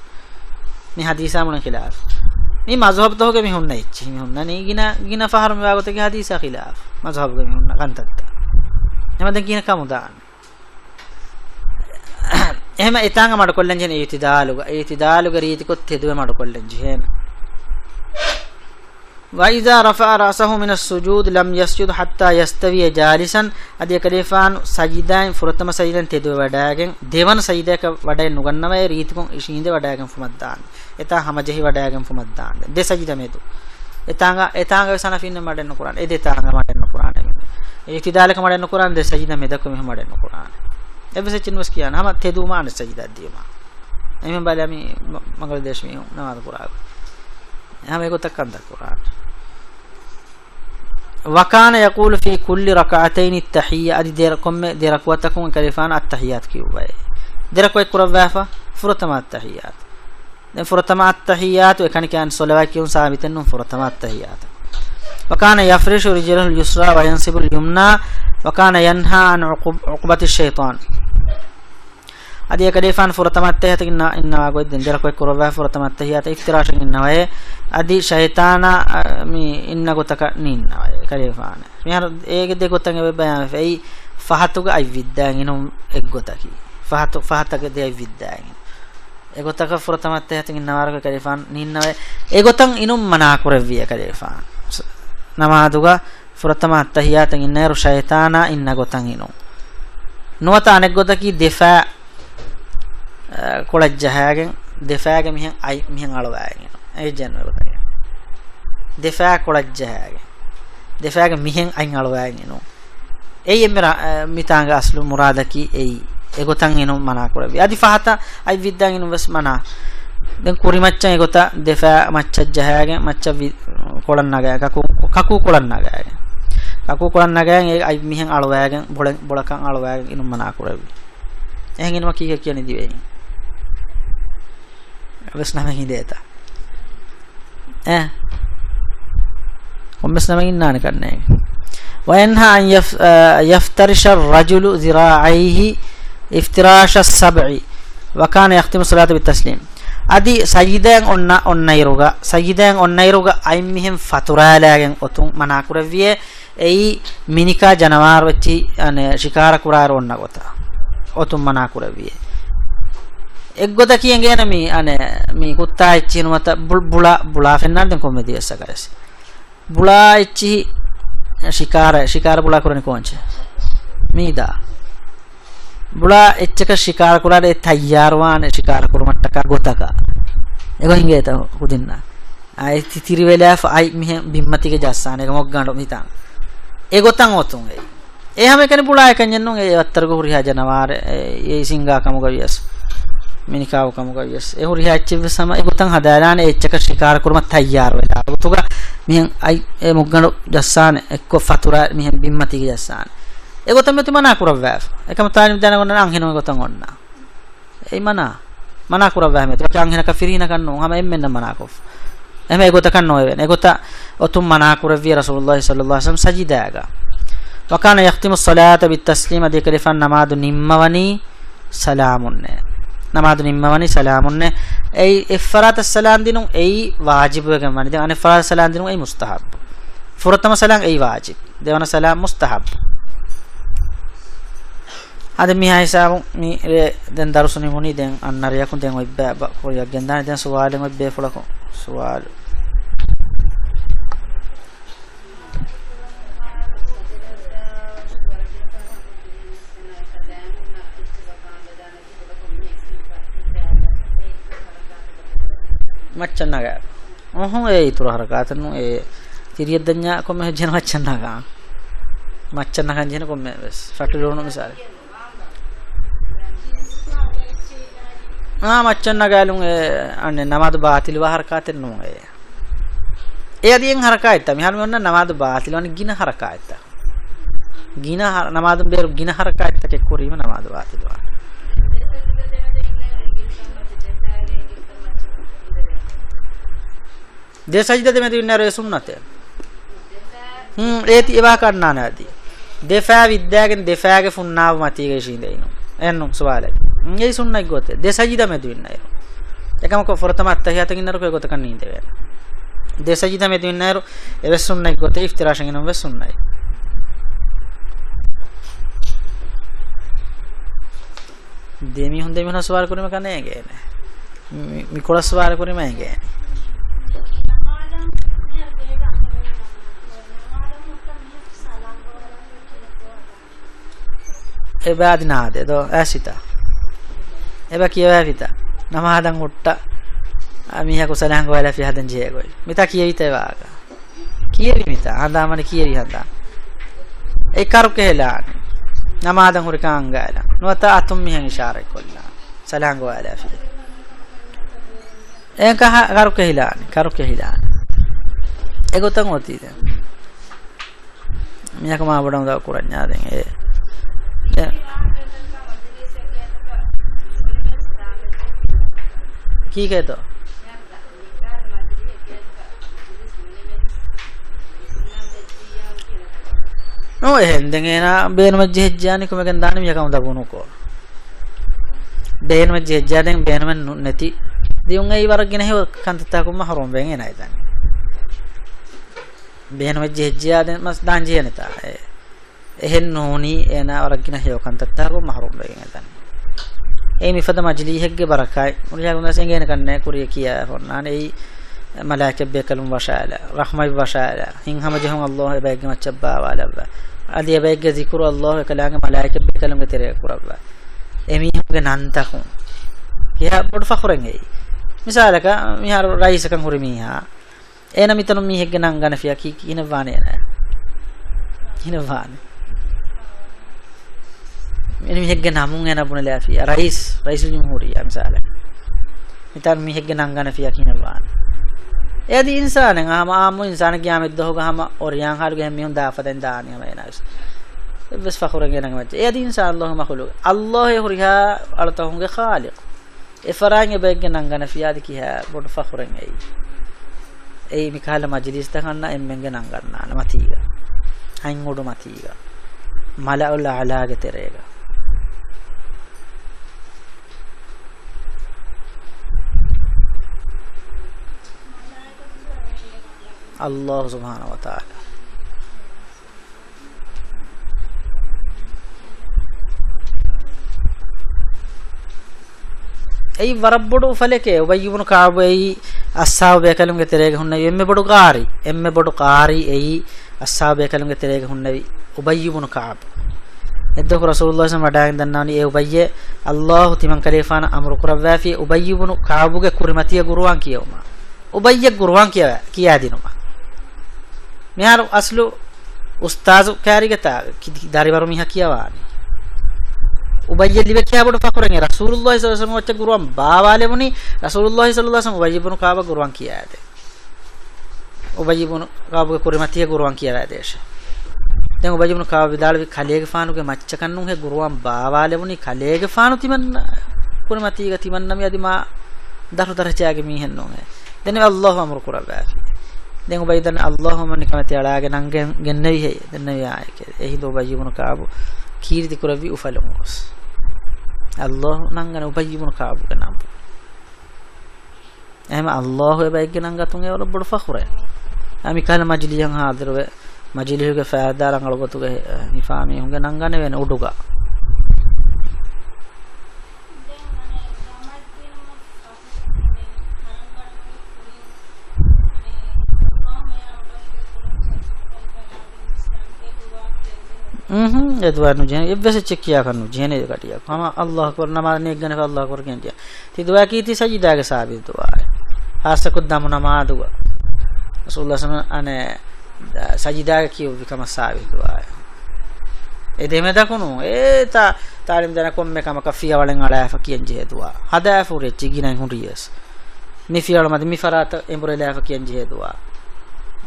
මේ හදීස මුණ ඛිලාෆ් මේ මසහබ තෝක මිහුන්න ඉච්චි මිහුන්න නේ ගින ගින ෆහරම වාගතක හදීස ඛිලාෆ් මසහබක මිහුන්න කන්තත් එමද කියන කමුදාන එහෙම ඊතංග මඩ කොල්ලෙන් ජන ඊතිදාලුග ඊතිදාලුග රීතිකොත් තෙදුවේ මඩ කොල්ලෙන් ජීහෙම وإذا رفع رأسه من السجود لم يسجد حتى يستوي جالسا අධිය කලිෆාන් සජිදායින් ෆුරතම සජිදෙන් තෙදුව වඩාගෙන් දෙවන සජිදයක වඩේ නුගන්නමයි රීතිකුන් ඉෂීඳ වඩාගෙන් ෆුමත් දාන්න. එතා හමජෙහි වඩාගෙන් ෆුමත් දාන්න. දෙ සජිද මේතු. එතාංග එතාංග සනෆින්න මඩෙන්න කුරාන. ඒ දෙතාංග මඩෙන්න කුරාන මේ. ඒ ඉතිදාලක මඩෙන්න කුරාන දෙ සජිද මේදක මෙහෙ මඩෙන්න කුරාන. එබසෙචින් වස් කියන හම තෙදුමාන සජිදක් දීමා. එමෙන් බලමි මංගල දේශමී නවාද කුරාන. හැම එකක් තක්කන්දක් කුරාන. وكان يقول في كل ركعتين التحية أدي ديركم رقم دي ركوتكم كريفان التحيات كيو باي دي ركوة كربافة فرطما التحيات فرطما التحيات وكان كان صلوات كيون ثابتن فرطما التحيات وكان يفرش رجله اليسرى وينصب اليمنى وكان ينهى عن عقوبة الشيطان adi kadefan furtamatte hata inna inna goidden dera ko korwa furtamatte hata iftirashin inna waye adi shaytana mi inna gotaka ninna waye kadefan mi har ege de gotan ebe bayan fei fahatuga ay viddan inum ek gotaki fahatu fahataka de ay viddan egotaka furtamatte hata inna warga kadefan ninna waye egotan inum mana kurevia kadefan namaduga furtamatte hata inna ru shaytana inna gotan inum nuwata anegotaki defa කොළජ් ජහයගෙන් දෙෆෑග මිහන් අයි මිහන් අලවෑගෙන ඒ ජනවතය දෙෆෑ කොළජ් ජහයගෙන් දෙෆෑග මිහන් අයින් අලවෑගෙන නෝ ඒ එමර මිතාංග අස්ලු මුරාදකි ඒ එගොතන් එනු මනා කරවි අදි ෆහත අයි විද්දාන් එනු වස් මනා දැන් කුරි මච්චන් එගොත දෙෆෑ මච්ච ජහයගෙන් මච්ච කොළන් නගය කකු කකු කොළන් නගය කකු කොළන් නගයන් ඒ අයි මිහන් අලවෑගෙන් බොල බොලකන් අලවෑගෙන එනු මනා කරවි එහෙන් එනවා කීක කියන්නේ දිවෙන්නේ රිස්නමෙන් හිදේත ඈ ومسلمين نان كرنه وينهى أن يفترش الرجل ذراعيه افتراش السبع وكان يختم الصلاة بالتسليم අදි සජිදයන් ඔන්න ඔන්නයිරුග සජිදයන් ඔන්නයිරුග අයින් මෙහෙම් ෆතුරාලයන් ඔතුන් මනාකුරවිය එයි මිනිකා ජනවාර වෙච්චි අනේ ශිකාර කුරාර ඔන්න ගොත ඔතුන් මනාකුරවිය එක්ගොදකියෙන් ගේන මේ අනේ මේ කුත්තා ඉච්චින මත බුලා බුලා ෆෙන්නාන්දෙන් කොම්මෙදි එසකස් බුලා ඉච්චි ශිකාර ශිකාර බුලා කරන කොන්ච මීදා බුලා එච්චක ශිකාර කුලාඩේ තයාරවාන ශිකාර කුරුමට්ටක ගොතක එගොන් ගේත කුදින්න ආයි තිතිරි වෙලා ෆයි මෙහෙ බිම්මතික ජස්සාන එක මොක් ගන්න මිතන් ඒ ගොතන් ඔතුන් ඒ හැම කෙනෙකුලා එකෙන් යන්නුන් ඒ වත්තර ගුරි හජනවාර ඒ සිංගා කමුගවියස් මිනිකාව කමුක යස් එහු රිහච්චිව සම ඒගොතන් හදාලාන එච්චක ශිකාර කරම තයාර වෙලා ඒගොතුග මිහන් අයි ඒ මුග්ගණ ජස්සාන එක්ක ෆතුරා මිහන් බිම්මති ජස්සාන ඒගොතන් මෙතු මනා කරවෑ එකම තාලිම දන ගන්න නම් හිනම ගොතන් ඔන්න ඒ මනා මනා කරවෑ මෙතු චාන් හිනක ෆිරින කන්නෝ හැම එම්මෙන්න මනා කොෆ එහම ඒගොත කන්නෝ වෙන ඒගොත ඔතුම් මනා කරවිය රසූලුල්ලාහි සල්ලල්ලාහු අලයිහි වසල්ලම් සජිදාගා وكان يختم الصلاه بالتسليم ذكر فن نماذ نموني سلام නමාදුන ඉම්මවනි සලාමුන්නේ එයි ඉෆ්රාත් සලාම් දිනුම් එයි වාජිබ් වගමනි දැන් අනිෆ්රාත් සලාම් දිනුම් එයි මුස්තහබ් ෆුරතම සලාම් එයි වාජිබ් දෙවන සලාම් මුස්තහබ් අද මිහයිසාව මි දැන් දරුසුනි මුනි දැන් අන්නරියකුන් දැන් ඔය බෑ පොරියක් ගෙන්දානේ දැන් සුවාලෙන් ඔය බේ ෆලකෝ සුවාලෝ ಮಚ್ಚನ್ನಾಗ ಹ್ಞೂ ಏ ಇತುರು ಹರಕಾತನು ಏ ತಿರಿಯದ್ದನ್ನ ಕೊಮ್ಮೆ ಹೆಜ್ಜೆನ ಮಚ್ಚನ್ನಾಗ ಮಚ್ಚನ್ನಾಗ ಅಂಜೇನ ಕೊಮ್ಮೆ ಬಸ್ ಫಟ್ಟಿರೋಣ ಮಿಸಾಲೆ ಹಾಂ ಮಚ್ಚನ್ನಾಗಾಲು ಅಣ್ಣೆ ನಮಾದು ಬಾತಿಲ್ವ ಹರಕಾತನು ಏ ඒ අදියෙන් හරකා ඇත්තා මිහල් මෙන්න නමාද බාතිලවන ගින හරකා ඇත්තා ගින නමාද බේරු ගින හරකා ඇත්තා කෙක් කොරීම නමාද බාතිලවා දෙ සජ්දද මෙද වින්නරේ සුන්නත හ්ම් ඒති එවා කන්නාන ඇති දෙෆා විද්‍යාගෙන් දෙෆාගේ ෆුන්නාව මතීගේ ශීඳිනු එන්නුම් සවාලයි මේ සුන්නයි ගොත දෙ සජ්ද මෙද වින්නරේ එකම කො ෆොරතම අත්තහියතින් ඉන්නරකෝ ගොත කන්නේ ඉඳේ දෙ සජ්ද මෙද වින්නරේ එවස් සුන්නයි ගොත ඉෆ්තිරාෂන් ගෙනම් වෙස් සුන්නයි දෙමි හොඳ මිනස් වාර කරීම කන්නේ ගෑනේ මිකොලස් වාර කරීම ගෑනේ එබාදිනාද දෝ ඇසිතා එබා කියවැවිතා නමහදන් උට්ට අමීහ කුසලංග වල ෆිහදන් ජේගොයි මිතා කියවිතේ වාග කියවි මිතා ආදාමන කියවි හදා ඒ කරු කෙලාන නමහදන් හුරිකාංගාල නොත අතුම් මිහන් ඉෂාරේ කොල්ලා සලංග වල ෆි ඒ කහ කරු කෙලාන කරු කෙලාන ඒ ගොතන් ඔතීද මියා කම බඩම් දව කුරඤ්ඤා දෙන් ඒ ට කීකේත නෝ එහෙන්දෙන් එන බේන මැජ් හෙජ්ජානි කොමෙන් දානම යකම දබුනුකෝ බේන මැජ් හෙජ්ජාදෙන් බේන මන් නැති දියුන් ඒ වරගෙන හේව කන්තතා කොම හරොම් වෙන් එනයි දැන් බේන මැජ් හෙජ්ජාදෙන් මස් දාන් ජීනතා ඒ එහෙන් නොහොනි එනා වරක්ගෙන හයෝකන් තත්තාරෝ මහරුම් ලගෙන් ඇතන් ඒ මිෆද මජලිහෙක්ගේ බරකයි මුරියා ගුණසෙන් ගේන කන්නේ කුරිය කියා හොන්නාන ඒ මලායිකෙ බේකලුම් වශාල රහමයි වශාල හින් හමජහම් අල්ලාහ බේග මච්චබා වලබ අදී බේග zikru අල්ලාහ කලාගේ මලායිකෙ බේකලුම් ගතරේ කුරබ එමිහුගේ නන්තකු කියා පොඩ ෆඛුරෙන් ඒ මිසාලක මිහාර රයිසකන් හුරිමිහා එන මිතනු මිහෙක්ගේ නංගන ෆියා කි කිනවානේ නෑ කිනවානේ මිනිහෙක් ගැන හමුන් යන පුණ ලෑෆියා රයිස් රයිස් ජම්හූරියා මිසාල මිතන් මිහෙක් ගැන අංගන ෆියා කියන බාන එයාදි ඉන්සානෙන් ආම ආම ඉන්සාන කියාමෙත් දහගම ඔරියන් හාරු ගෙන් මිහුන් දාෆතෙන් දානියම එනස් بس فخورا جينا جماعة يا دين إنسان الله مخلوق الله يهريها أرتهم خالق إفران يبقى نعنا في هذه كها بود فخورا أي أي مكالة مجلس تهنا إم من جنعنا نما تيجا هين غودو ما تيجا ملا الله علاقة تريجا අල්له සුභාන වතාල ඇයි වරබ්බොඩු ಫಲಕೆ ಒಯ್ಯುವನು ಕಾಬೈ ಅಸ್ಸಾವ್ ಬೇಕಲಂಗೆ ತೆರೆಗೆ ಹುಣ್ಣವಿ ಎಮ್ಮೆ ಬೊಡು ಕಾರಿ ಎಮ್ಮೆ ಬೊಡು ಕಾರಿ ಎಯಿ ಅಸ್ಸಾವ್ ಬೇಕಲಂಗೆ ತೆರೆಗೆ ಹುಣ್ಣವಿ ಉಬಯ್ಯುವನು ಕಾಬ್ ಎದ್ದಕು ರಸೂಲುಲ್ಲಾಹ ಸಮ ಡಾಗಿನ ದನ್ನಾನಿ ಎ ಉಬಯ್ಯೆ ಅಲ್ಲಾಹ್ ತಿಮನ್ ಕಲೀಫಾನ ಅಮರು ಕುರವ್ವಾಫಿ ಉಬಯ್ಯುವನು ಕಾಬುಗೆ ಕುರಿಮತಿಯ ಗುರುವಾನ್ ಕಿಯವುಮ ಉಬಯ್ಯ ಗುರುವಾನ್ ಕಿಯ ಕಿಯಾದಿನುಮ මෙහාර අස්ලු උස්තාසු කාරිගතා දාරිවරු මිහ කියවානි උබයි ලිබ කියවට පකරන්නේ රසූලුල්ලාහි සල්ලල්ලාහු අලයිහි වසල්ලම් ගුරුවන් බාවාලෙමුනි රසූලුල්ලාහි සල්ලල්ලාහු අලයිහි වසල්ලම් උබයි ඉබ්නු කාබ ගුරුවන් කියාද උබයි ඉබ්නු කාබගේ කුරිමතිය ගුරුවන් කියලා දේශ දැන් උබයි ඉබ්නු කාබ විදාලවි කලේගේ ෆානුගේ මච්චකන්නුන් හේ ගුරුවන් බාවාලෙමුනි කලේගේ ෆානු තිමන්න කුරිමතියගේ තිමන්නම යදි මා දරු දරචයාගේ මීහෙන්නෝ දැන් අල්ලාහ් අමරු කුරබාෆි දැන් ඔබ ඉතින් අල්ලාහුම නිකමති අලාගේ නංගෙන් ගෙන්නවි හේ දෙන්නවි ආයි කියලා එහි දොබ ජීවන කාබු කීර්ති කරවි උෆලමුස් අල්ලාහ නංගන ඔබ ජීවන කාබු කනම් එහෙම අල්ලාහ ඔබයිගේ නංගතුන් ඒ වල බොඩ ෆඛුරේ আমি කල මජ්ලියන් හාදරව මජ්ලියුගේ ෆෑදාරන් අලගතුගේ නිෆාමි හුගේ නංගන වෙන උඩුගා එදවාරනු ජන එබ්බෙසච්ච කියා කරනු ජනේ කටියක් මම අල්ලාහ් කර නමාਜ਼ නේ ගනක අල්ලාහ් කර කියන තියා ති දුවා කීති සජිදාක සාබිත දුවා ආසකු දමු නමාද දුවා රසූල්ලා සම අනේ සජිදාක කියු විකම සාබිත දුවා ඒ දෙමෙ දකුණු ඒ තා තාලිම් දන කොම්මෙ කම කෆිය වලෙන් අලාෆ කියන ජේ දුවා හදා ෆුරේ චිගිනන් හුරියස් මේ ෆියවල මත මි ෆරාත එම්බරලාෆ කියන ජේ දුවා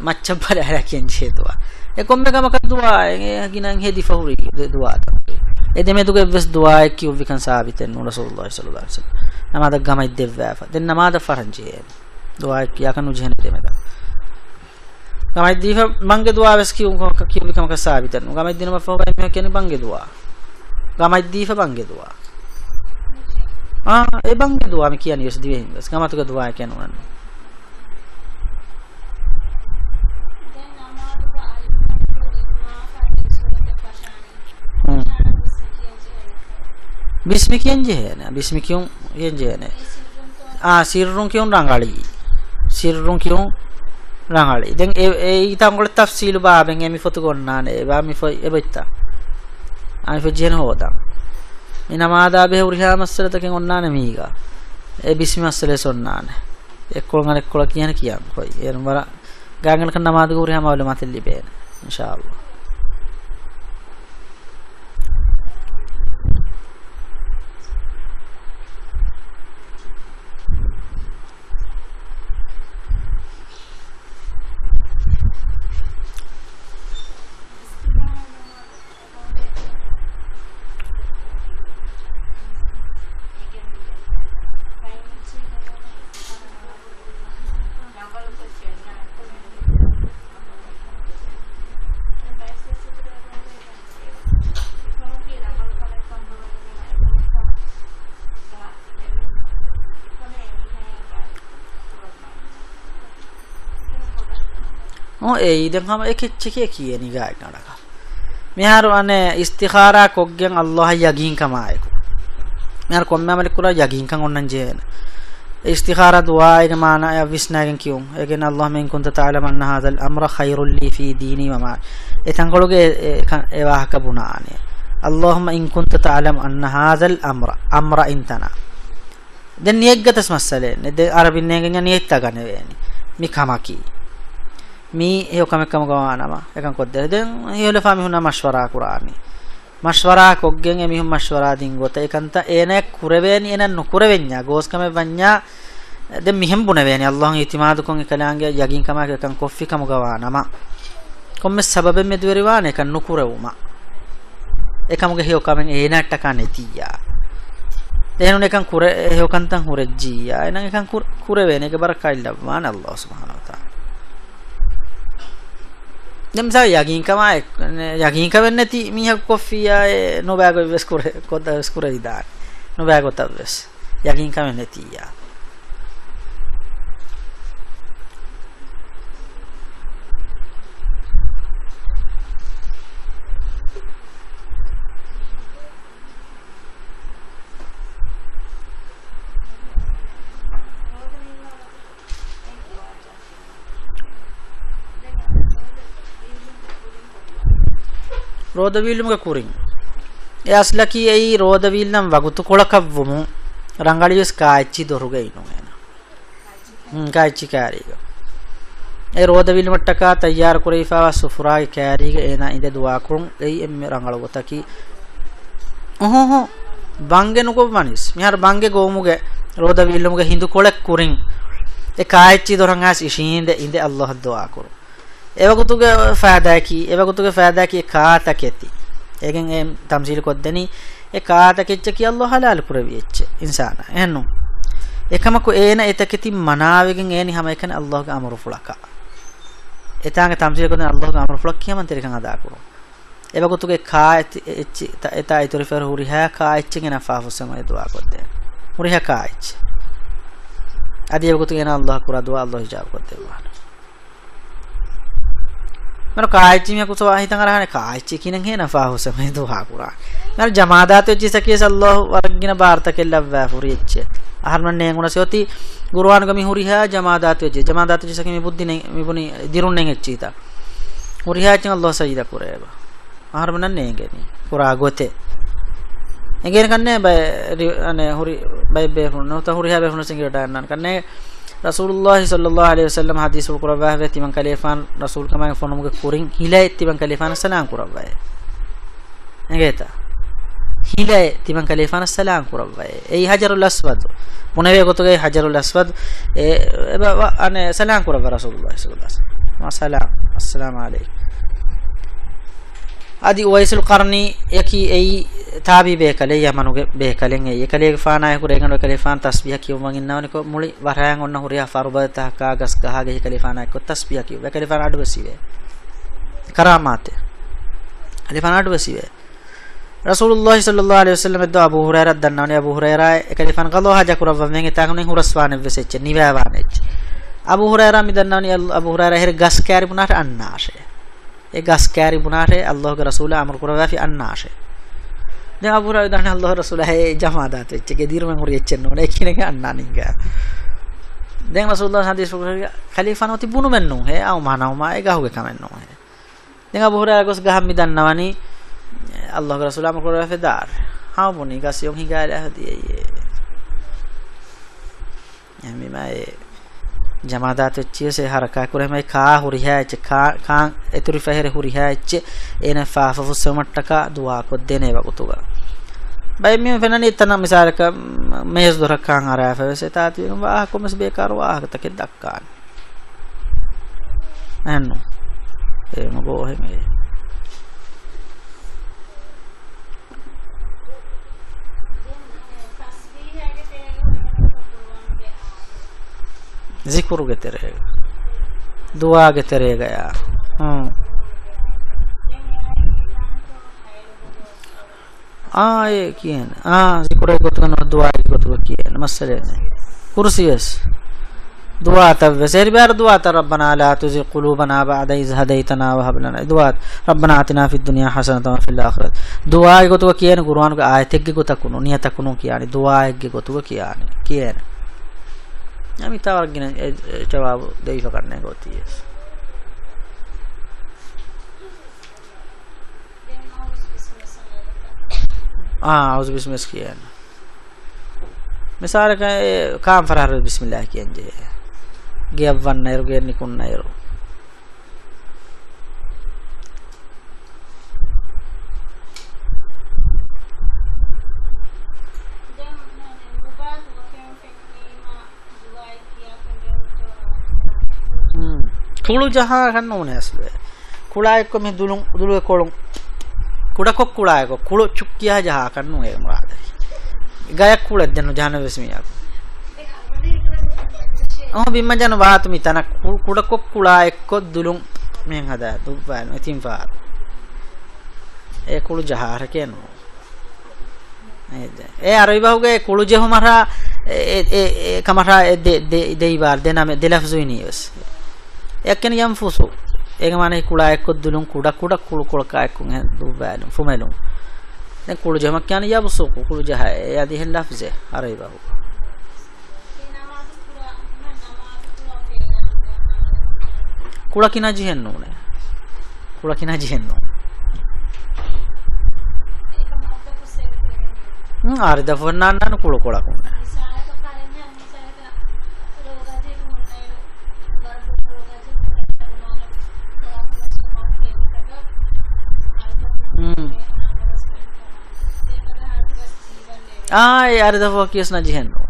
මච්චබ්බලා කියන ජේ දුවා එකොම්ම එක මොකක් දුවා ඒ ගිනන් හෙදි ෆහුරි දුවා එදෙමෙ දුක එවස් දුවා එක්ක උ විකන් සාවිතෙන් නු රසූලුල්ලාහි සල්ලල්ලාහු අලයිහි වසල්ලම් නමාද ගමයි දෙවෑෆ දෙන් නමාද ෆරංජේ දුවා එක්ක යකනු ජෙහෙන දෙමෙද ගමයි දීෆ මංගේ දුවා වෙස් කියු කොක කියු විකන් කක සාවිතෙන් නු ගමයි දිනම ෆෝබයි මෙහ කියන්නේ බංගේ දුවා ගමයි දීෆ බංගේ දුවා ආ ඒ බංගේ දුවා මේ කියන්නේ යස් දිවෙහින් වෙස් ගමතුක දුවා කියන්නේ උනන්නේ බිස්මි කියන්නේ නෑ බිස්මි කියුම් කියන්නේ නෑ ආ සිරුන් කියුම් රංගාලි සිරුන් කියුම් රංගාලි දැන් ඒ ඒ ඊතංගොල තෆ්සීල් බාබෙන් එමි ෆොතු ගොන්නානේ ඒවා මි ෆො එබිත්තා අනි ෆො ජෙන හොදා මේ නමාදා බෙහ උරිහා මස්සලතකෙන් ඔන්නානේ මීගා ඒ බිස්මි මස්සලේ සොන්නානේ එක්කොල ගන්න එක්කොල කියන කියන් කොයි එරම බර ගාංගනක නමාදු උරිහා මවල මතෙලි බේන ඉන්ෂාඅල්ලා on e iden hama ekechchike kiyeni ga iknadaka miharo ane istikhara koggen allah yagin kama ayku mihar komme amalik kula yagin kan onnan jeen istikhara dua ina mana ya visnagen kiyum egen allah min kunta ta'lam anna hadha al-amra khairul li fi dini wa ma etangologe ewa hakabuna ane allahumma in kunta ta'lam anna hadha al-amra amra intana den niyeggatas masale ne de arabin negen niyetta ganeveni mikamaki මේ ඒ ඔකමෙක්කම ගවානවා එකන් කොද්දර දැන් හියලෆා මිහුනා මස්වරා කුරානි මස්වරා කොග්ගෙන් එමිහුම් මස්වරා දින් ගොත එකන්ත ඒනෙක් කුරවේනි එන නුකුරවෙඤ්ඤා ගෝස්කම වඤ්ඤා දැන් මිහෙම් බුනවේනි අල්ලාහන් ඉතිමාදු කොන් එකලාංගේ යගින් කමක එකන් කොෆ්ෆි කම ගවානම කොම්මෙ සබබෙ මෙදුවරිවාන එකන් නුකුරවුමා එකමුගේ හියොකමෙන් ඒනට්ට කනෙතියා එහෙනම් එකන් කුර හොකන්තන් හුරජ්ජියා එහෙනම් එකන් කුර වෙන එක බර කයිල්ලවාන අල්ලාහ් සුබ්හානහු වතාලා දම්සා යකින්කමයි යකින්කවෙන්න ඇති මිහක් කොෆියය නොබෑගො වෙස්කුර කොත වෙස්කුර දිදාක් නොබෑගොතක් වෙස් යකින්කවෙන්න ඇතියා ರೋದವೀಲುಮಗ ಕೂರಿಂ ಎ ಅಸ್ಲಕಿ ಐ ರೋದವೀಲ್ ನಂ ವಗುತು ಕೊಳಕವ್ವುಮು ರಂಗಳಿಯಸ್ ಕಾಚಿ ದೊರುಗೈನು ಏನ ಹ್ಮ್ ಕಾಚಿ ಕಾರಿಗ ಎ ರೋದವೀಲ್ ಮಟ್ಟಕ ತಯ್ಯಾರ್ ಕುರೈಫಾ ಸುಫುರಾಗಿ ಕಾರಿಗ ಏನ ಇದೆ ದುವಾ ಕುರುಂ ಐ ಎಮ್ ರಂಗಳವತಕಿ ಓಹೋ ಹೋ ಬಂಗೆ ನುಕೋ ಮನಿಸ್ ಮಿಹಾರ ಬಂಗೆ ಗೋಮುಗೆ ರೋದವೀಲುಮಗ ಹಿಂದು ಕೊಳಕ್ ಕೂರಿಂ ಎ ಕಾಚಿ ದೊರಂಗಾಸ್ ಇಶೀಂದೆ ಇಂದೆ ಅಲ್ಲಾಹ್ ದುವಾ ಕುರುಂ එවකුතුගේ ෆෑදාකි එවකුතුගේ ෆෑදාකි කාතක ඇති ඒකෙන් එම් තම්සීල කොද්දෙනි ඒ කාතකෙච්ච කිය අල්ලාහ හලාල් පුරවිච්ච ඉන්සාන එහෙනු එකමකු ඒන එතකෙති මනාවෙකින් ඒනි හැම එකන අල්ලාහගේ අමරු ෆුලක එතාගේ තම්සීල කොද්දෙන අල්ලාහගේ අමරු ෆුලක් කියමන් තේරකන් අදා කරු එවකුතුගේ කා එච්ච එතා ඉතුරු ෆර හුරිහා කා එච්චගෙන ෆාෆුසම දුවා කොද්දේ හුරිහා කා එච්ච අදී එවකුතුගේ න අල්ලාහ කුරා දුවා අල්ලාහ හිජාබ් කොද්දේ මන කායචි මිය කුසවා හිතන් අරහනේ කායචි කිනන් හේන ෆාහුස මේ දුහා කුරා මන ජමාදාත වෙච්ච සකියස අල්ලාහ් වර්ගින බාර්තකෙල්ලවා හුරිච්ච අහර්මන්නේ ගුණ සෝති ගුරුවාන ගමි හුරිහා ජමාදාත වෙච්ච ජමාදාත වෙච්ච සකිය මේ බුද්ධිනේ මිපුනි දිරුන්නෙන් එච්චීතා හුරිහාචන් අල්ලාහ් සජිද කුරේබ අහර්මන්නේ ගේනි කුරා ගොතේ එගෙන කන්නේ බය අනේ හුරි බයි බේ හුන්නෝ ත හුරිහා බේ හුන්නෝ සිංගිරට යන්නන් කන්නේ rasulullah sallallahu alaihi wasallam hadis kurava ve timan kalefan rasul kaman fonumge kurin hilay timan kalefan salam kurava ngeta hilay timan kalefan salam kurava ei eh, hajarul aswad punave gotoge hajarul aswad e ane salam kurava rasulullah sallallahu alaihi wasallam ma salam assalamu alaikum adi uwaisul qarni yaki ei taabi be kale yamanuge be kalen ei kale faana ku rengano kale faan tasbih ki umman innawni ko muli warayan onna huriya farubata ka gas kaha ge kale faana ko tasbih ki be kale faana adu siwe karamate kale faana adu siwe rasulullah sallallahu alaihi wasallam eddo abu huraira dannawni abu huraira kale faan galo haja kurava menge taakne huraswaane vesecche niwawaane abu huraira mi dannawni abu huraira her gas kari munata annaashe ඒ ගස් කෑරි වුණාට අල්ලාහගේ රසූල අමර කරවා ෆි අන්නාෂේ දැන් අබු හුරයිරා දහන අල්ලාහ රසූල හේ ජමාදාත් වෙච්ච එකේ දීර්ම හුරි එච්චෙන්න ඕනේ කියන එක අන්නානින්ග දැන් රසූල්ලා හදීස් කරා ඛලීෆා නොති බුනු මෙන්නෝ හේ ආව මහනවමා ඒ ගහුගේ කමෙන්නෝ හේ දැන් අබු හුරයිරා ගොස් ගහම් මිදන්නවනි අල්ලාහගේ රසූල අමර කරවා ෆි දාර් හාමුනි ගස් යොම් හිගාලා හදියේ එහමිමයි ජමාදාත වෙච්චියසේ හරකා කුරෙමයි කා හුරිහැච කා එතුරි ෆහෙර හුරිහැච එන ෆාෆු සමට්ටක දුවා කොද්දෙනේ වකුතුගා බයි මෙ ෆෙනනි තන මිසාරක මෙහෙස් දොරකන් අරාෆ වෙසේ තාති වෙන වා කොමස් බේකාර වාහකතකෙ දක්කාන අහන්නු ඒ මගෝ එහෙමයි जिक्र कहते रहेगा दुआ कहते रहेगा यार हाँ।, हाँ ये किए हाँ जिक्र दुआ किए मसले कुर्सी दुआ तब वैसे बार दुआ था रब बना ला तुझे कुलू बना हदई तना वह दुआ रब बना आतना फिर दुनिया हसन तमा फिर आखरत दुआ को तो किए ना गुरुआन को आयत को तकुनो नियत तकुनो किया दुआ को तो किया किए ना نعم يتاورق جواب دي فقرنا قوتيس ආ අවුස් බිස්මස් කියන මෙසාරක කාම් ෆරහර බිස්මිල්ලාහ කියන්නේ ගියවන් නයරු ගෙන්නිකුන් නයරු තුළු ජහා ගන්න ඕනේ ඇස්ලේ කුලායක මේ දුලුම් දුලුවේ කොළුම් කුඩකොක් කුලායක කුළු චුක්කියා ජහා කන්නු ඒ මුරාද ගයක් කුලද ජන ජහන වෙස්මියක් ඔහ බිම්ම ජන වාතුමි තන කුඩකොක් කුලායක දුලුම් මෙන් හදා දුප්පාන ඉතින් පාර ඒ කුළු ජහාර කියනවා නේද ඒ අර විභවගේ කුළු ජෙහුමරා ඒ ඒ කමරා දෙ දෙ දෙයිවාර දෙනම දෙලෆ්සුයිනියස් ఎక్కని ఎంఫుసు ఏక మన కుళా ఎక్కొద్దులం కుడ కుడ కుళ కుళ కాయకుం హె దుబాలం ఫుమైలం నే కుళ జమ క్యాన్ యబసుకు కుళ జహ యాది హె లఫ్జె అరై బాబు కుళ కినా జిహెన్ నూనే కుళ కినా జిహెన్ నూ ආරිද ෆොන්නාන්නන කුළු කොලකුන්න ආය අරදවෝ කියස් නජිහෙන්නෝ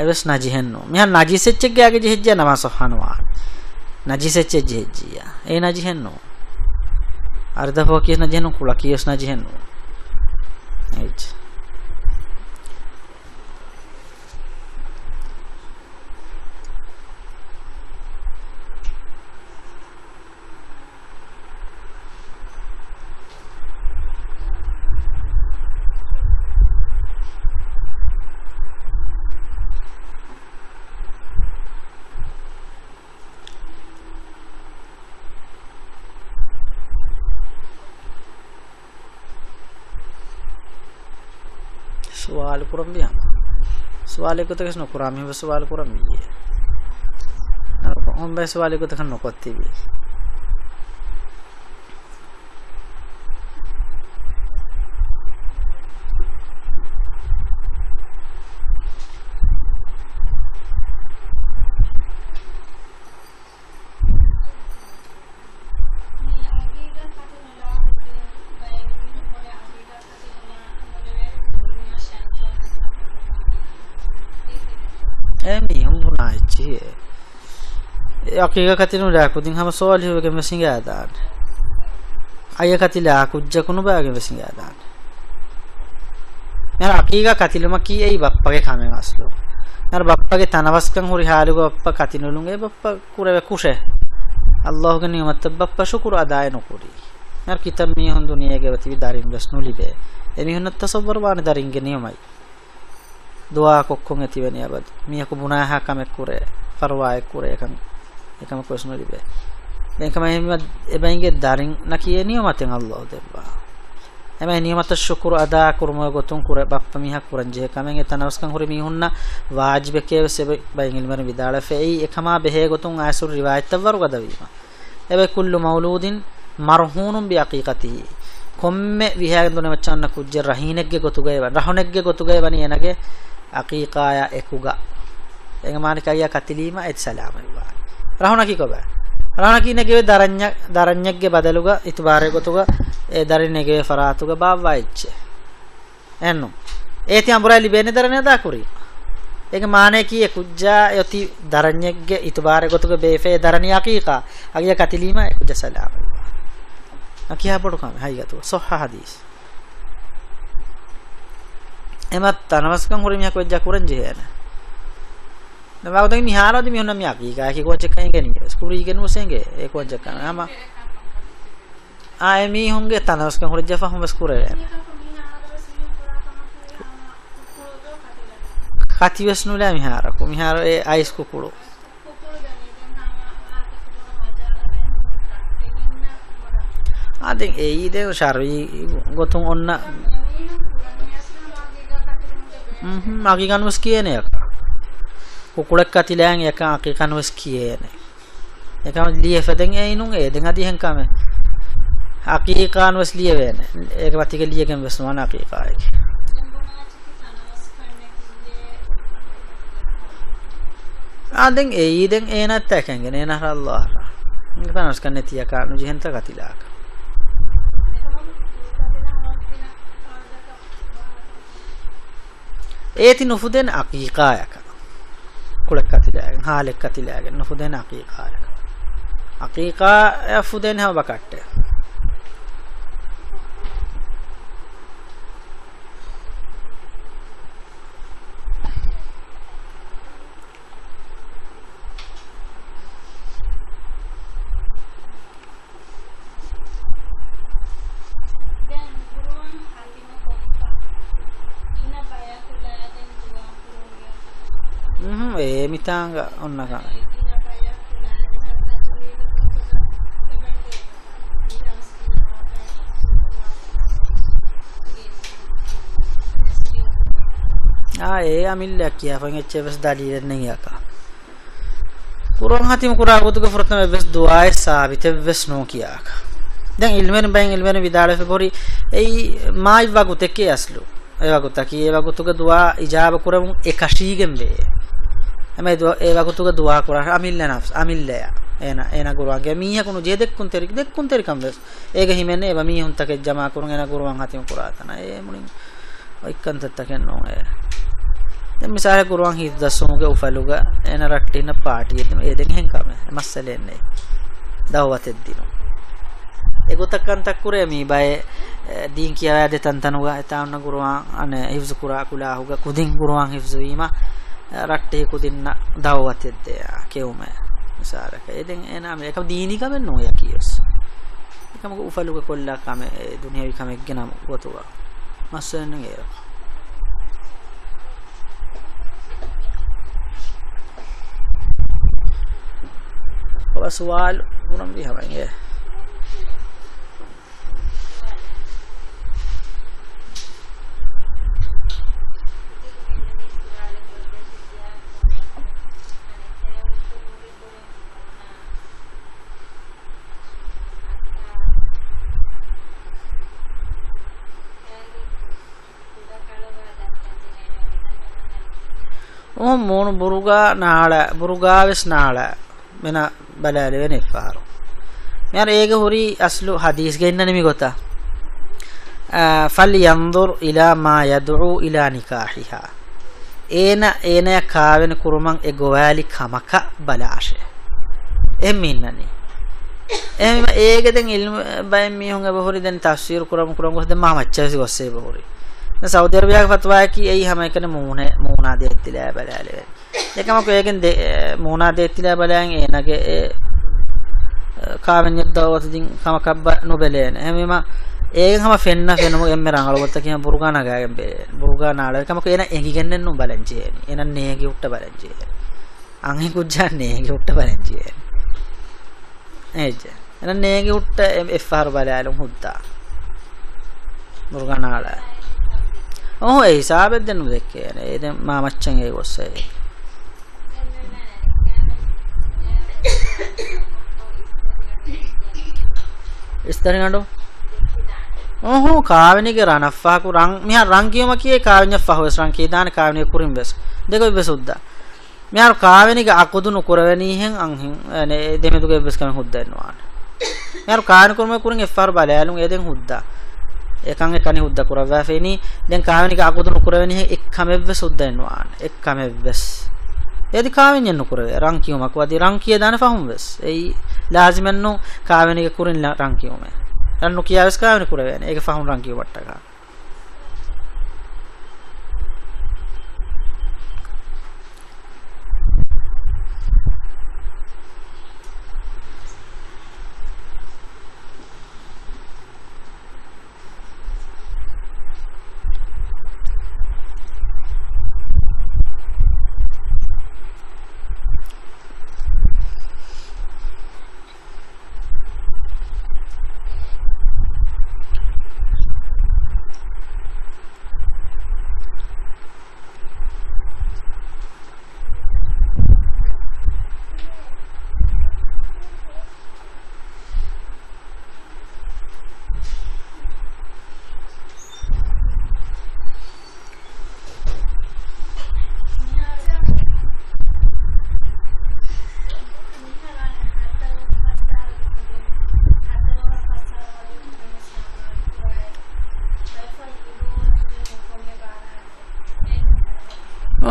එවස් නජිහෙන්නෝ මිහන් නජිසෙච්චෙක්ගේ ආගේ ජෙහෙජ්ජා නම සොහනවා නජිසෙච්චෙ ජෙහෙජ්ජියා ඒ නජිහෙන්නෝ අරදවෝ කියස් නජිහෙන්නෝ කුලා කියස් නජිහෙන්නෝ එච්ච සුවාලයකුතක නොකරාමිව සුවාල කරමීය හොම්බැ සුවාලයකුතක නොකොත්තිවී ಯಾಕೀಗಕತಿನು ಲಾಕುದಿನ್ ಹಮ ಸೋಲಿಹುಗೆ ಮಸಿಂಗಾದಾನ್ ಅಯ್ಯಕತಿ ಲಾಕುಜ್ಜಕುನು ಬಾಗೆ ಮಸಿಂಗಾದಾನ್ nar aqiqa katiluma ki ei bappage kame maslu nar bappage tanawaskan huri halugo bappa katinulunge bappa kurave kushe allah ge nimat bappa shukuru adaye nukuri nar kitam mi hon duniya ge wati darin gasnu libe emi hon tasawwur wan darin ge niyamai dua kokkon etiweni abad mi ko bunaha kame kure farwaye kure kan එකම ප්‍රශ්න ලිබේ දැන් කම එහෙම එබැයිගේ දරින් නකිය නියමතෙන් අල්ලාහ් දෙබ්බා එමෙ නියමත ශුක්‍ර අදා කුරුම ගොතුන් කුර බප්ප මිහක් කුරංජේ කමෙන් එතනස්කන් හුරි මිහුන්න වාජිබ කේව සෙබයින් ඉල්මර විදාල Fei එකම බෙහෙ ගොතුන් ආසුර රිවායත් වරු ගදවීම එබැ කුල්ලු මවලූදින් මර්හූනුම් බි අකීකතිහි කොම්මෙ විහාගෙන් දුන මචන්න කුජ්ජ රහීනෙක්ගේ ගොතුගේව රහුනෙක්ගේ ගොතුගේවනි එනගේ අකීකාය එකුගා එංගමානිකය කතිලීම එත් සලාමල්වා ರಹುಣಕಿಗೊಬ್ಬ ರಹುಣಕಿನಗೆ ದರಣ್ಯ ದರಣ್ಯಗೆ ಬದಲುಗ ಇತುಬಾರೆ ಗೊತ್ತುಗ A ದರಣ್ಯಗೆ ಫರಾತುಗ ಬಾವ್ವಾ ಇಚ್ಚೆ ಎನ್ನು ඒති අඹරයි ලිබෙන්නේ දරණ දාකුරි. ඒක මානේ කී කුජ්ජා යති දරණ්‍යග්ග ඉතුබාර ගොතුක බේෆේ දරණිය අකීකා. අගිය කතිලීම කුජ්ජ සලාම. අකියා පොඩු කම හයිගතු සොහ හදීස්. එමත් තනවස්කම් හුරිමියක් වෙජ්ජා කුරන් ජේන. na bago tayong mihara di mihon na miyaki kaya kikuha check kain gani miyas kubri ikan mo senge e kuha check kana ama a emi honge tana uska hore jafa hum bas kure ren khati wes nula mihara ko mihara e ais ko kulo ආදෙන් ඒ ඉදේ ශාරවි ගොතුන් ඔන්න හ්ම් මගේ ගන්වස් කියන එක කුකුලක්කතිලෑන් එක අකිකනුවස් කියේන එකම ලිය ෆදෙන් එයිනුන් ඒ දෙන් අදී හංකම අකීකානුවස් ලිය වෙන ඒක වතික ලියකම වස්මන අකීකායක ආදෙන් ඒ දෙන් ඒ නැත් ඇකංගෙන ඒ නහර අල්ලාහ තනස් කන්නේ තියකා නුජෙන්ත කතිලාක ඒති නුෆුදෙන් අකීකායක කුලක් අතිලාගෙන හාලෙක් අතිලාගෙන ෆුදෙන අකීකාලක අකීකා ෆුදෙන හව බකට්ටේ මිතාංග ඔන්නකම් ආයේ අමිල්ලක් කියපන් එච්චවස් දඩියන්නේ යකා කුරන් හතිම කුරා ගොතුක ෆරතම වෙස් දුආයි සාබිත වෙස් නෝ කියාක දැන් ඉල්මෙන් බෙන් ඉල්මෙන් විදාල ෆෙබරි එයි මායි වගුතේ කියස්ලු ඒ වගුතා කී ඒ වගුතුක දුආ ඉජාබ කුරමු එකශීගෙන් වේ আমি এ বাকুতুকে দোয়া করা আমিল্লা নাফস আমিল্লা এনা এনা গুরুয়াগে মিয়া কোনো যে দেখুন তেরি দেখুন তেরি কাম বেশ এগে হিমেনে এবা মিয়া হুন তাকে জামা করুন এনা গুরুয়াং হাতিম করা তানা এ মুনি ঐকান্ত তাকে নো এ මිසාල කුරුවන් හිත දසුමුගේ උපලුග එන රට්ටින පාටිය දෙන ඒ දෙකෙන් කම මස්සලෙන්නේ දවවතෙත් දිනු එගොතකන් තක්කුරේ මේ බය දීන් කියවා දෙතන් තනුග එතාන්න කුරුවන් අනේ හිෆ්ස් කුරා කුලා හුග කුදින් කුරුවන් හිෆ්ස් වීම රට්ටේ කුදින්න දවවතෙද්දයා කෙවුම සාරක එදෙන් එනම එක දීනිකමෙන් නොය කියස් එකම උපලුක කොල්ලා කම දුනියවි කමෙක් ගෙනම වතුවා මස්සන්න ගේර ඔබ සුවාල් උනම් දිහමගේ ಉಂ ಮೂನು ಬುರುಗಾ ನಾಳ ಬುರುಗಾವೆಸ್ ನಾಳ ಮೆನ ಬಲಾಲವೆ ನಿಫಾರು ಯಾರ ಏಗ ಹುರಿ ಅಸ್ಲು ಹದೀಸ್ಗೆ ಇನ್ನ ನಿಮಗೆ ಗೊತ್ತಾ ಫಲ್ ಯಂದುರ್ ಇಲಾ ಮಾ ಯದುಉ ಇಲಾ ನಿಕಾಹಿಹಾ ඒන ඒනය කාවෙන කුරුමන් එ ගොවෑලි කමක බලාශය එම් ඉන්නනි එම ඒකෙන් ඉල්ම බය මිහුන් බහුරි දැන් තෆ්සීර් කුරම කුරම ගොස්ද මා මච්චස් ගොස්සේ බහුරි සෞදි අරබියාගේ ෆත්වා එකයි එයි හැම එකන මූණ මූණා දෙත්තිලා බලලා එකම කෝයකින් මූණා දෙත්තිලා බලයන් එනගේ ඒ කාවෙන්යක් දවසකින් කමකබ්බ නොබලේන හැමෙම ඒකම ෆෙන්න ෆෙනමු එම්මෙ රංගලොත්ත කියන පුරුගානා ගෑගෙන් බේ පුරුගානාල එකම කේන එකිගෙන්නන්න බලංචේ එනන් නේකි උට්ට බලංචේ අංහි කුජ්ජන්නේ නේකි උට්ට බලංචේ එච්ච එනන් නේකි උට්ට එෆ් ආර් බලයලු හුද්දා පුරුගානාලා ඔහු ඒ හිසාබෙද්දෙනු දෙක්කේ නේ දැන් මා මච්චන් ඒ ඔස්සේ ඉස්තරගඬෝ ඔහු කාවණිගේ රණෆා කුරන් මිහා රන් කියම කියේ කාවණ්‍ය ෆහවස් රන් කී දාන කාවණිය කුරින් බෙස් දෙකෝ බෙස් උද්දා මිහා කාවණිගේ අකුදුනු කුරවණී හෙන් අංහින් නේ දෙමෙතුගේ බෙස් කම හුද්දන්නවා මිහා කාණ කුරම කුරින් එෆ්ආර් බලයලුන් එදෙන් හුද්දා ඒකන් එකනි හුද්ද කුරවැෆෙනි දැන් කාවෙනික අකුදුන කුරවෙනි එක්කමෙව්ව සුද්දෙන්වාන එක්කමෙව්වස් එදි කාවෙන් යන්න කුරවේ රං කියුමක් වදි රං කිය දාන ෆහුම්වස් එයි ලාසිමන්නු කාවෙනික කුරින් රං කියුමේ රන්නු කියාවස් කාවෙනි කුරවේන ඒක ෆහුම් රං කියුවට්ටකා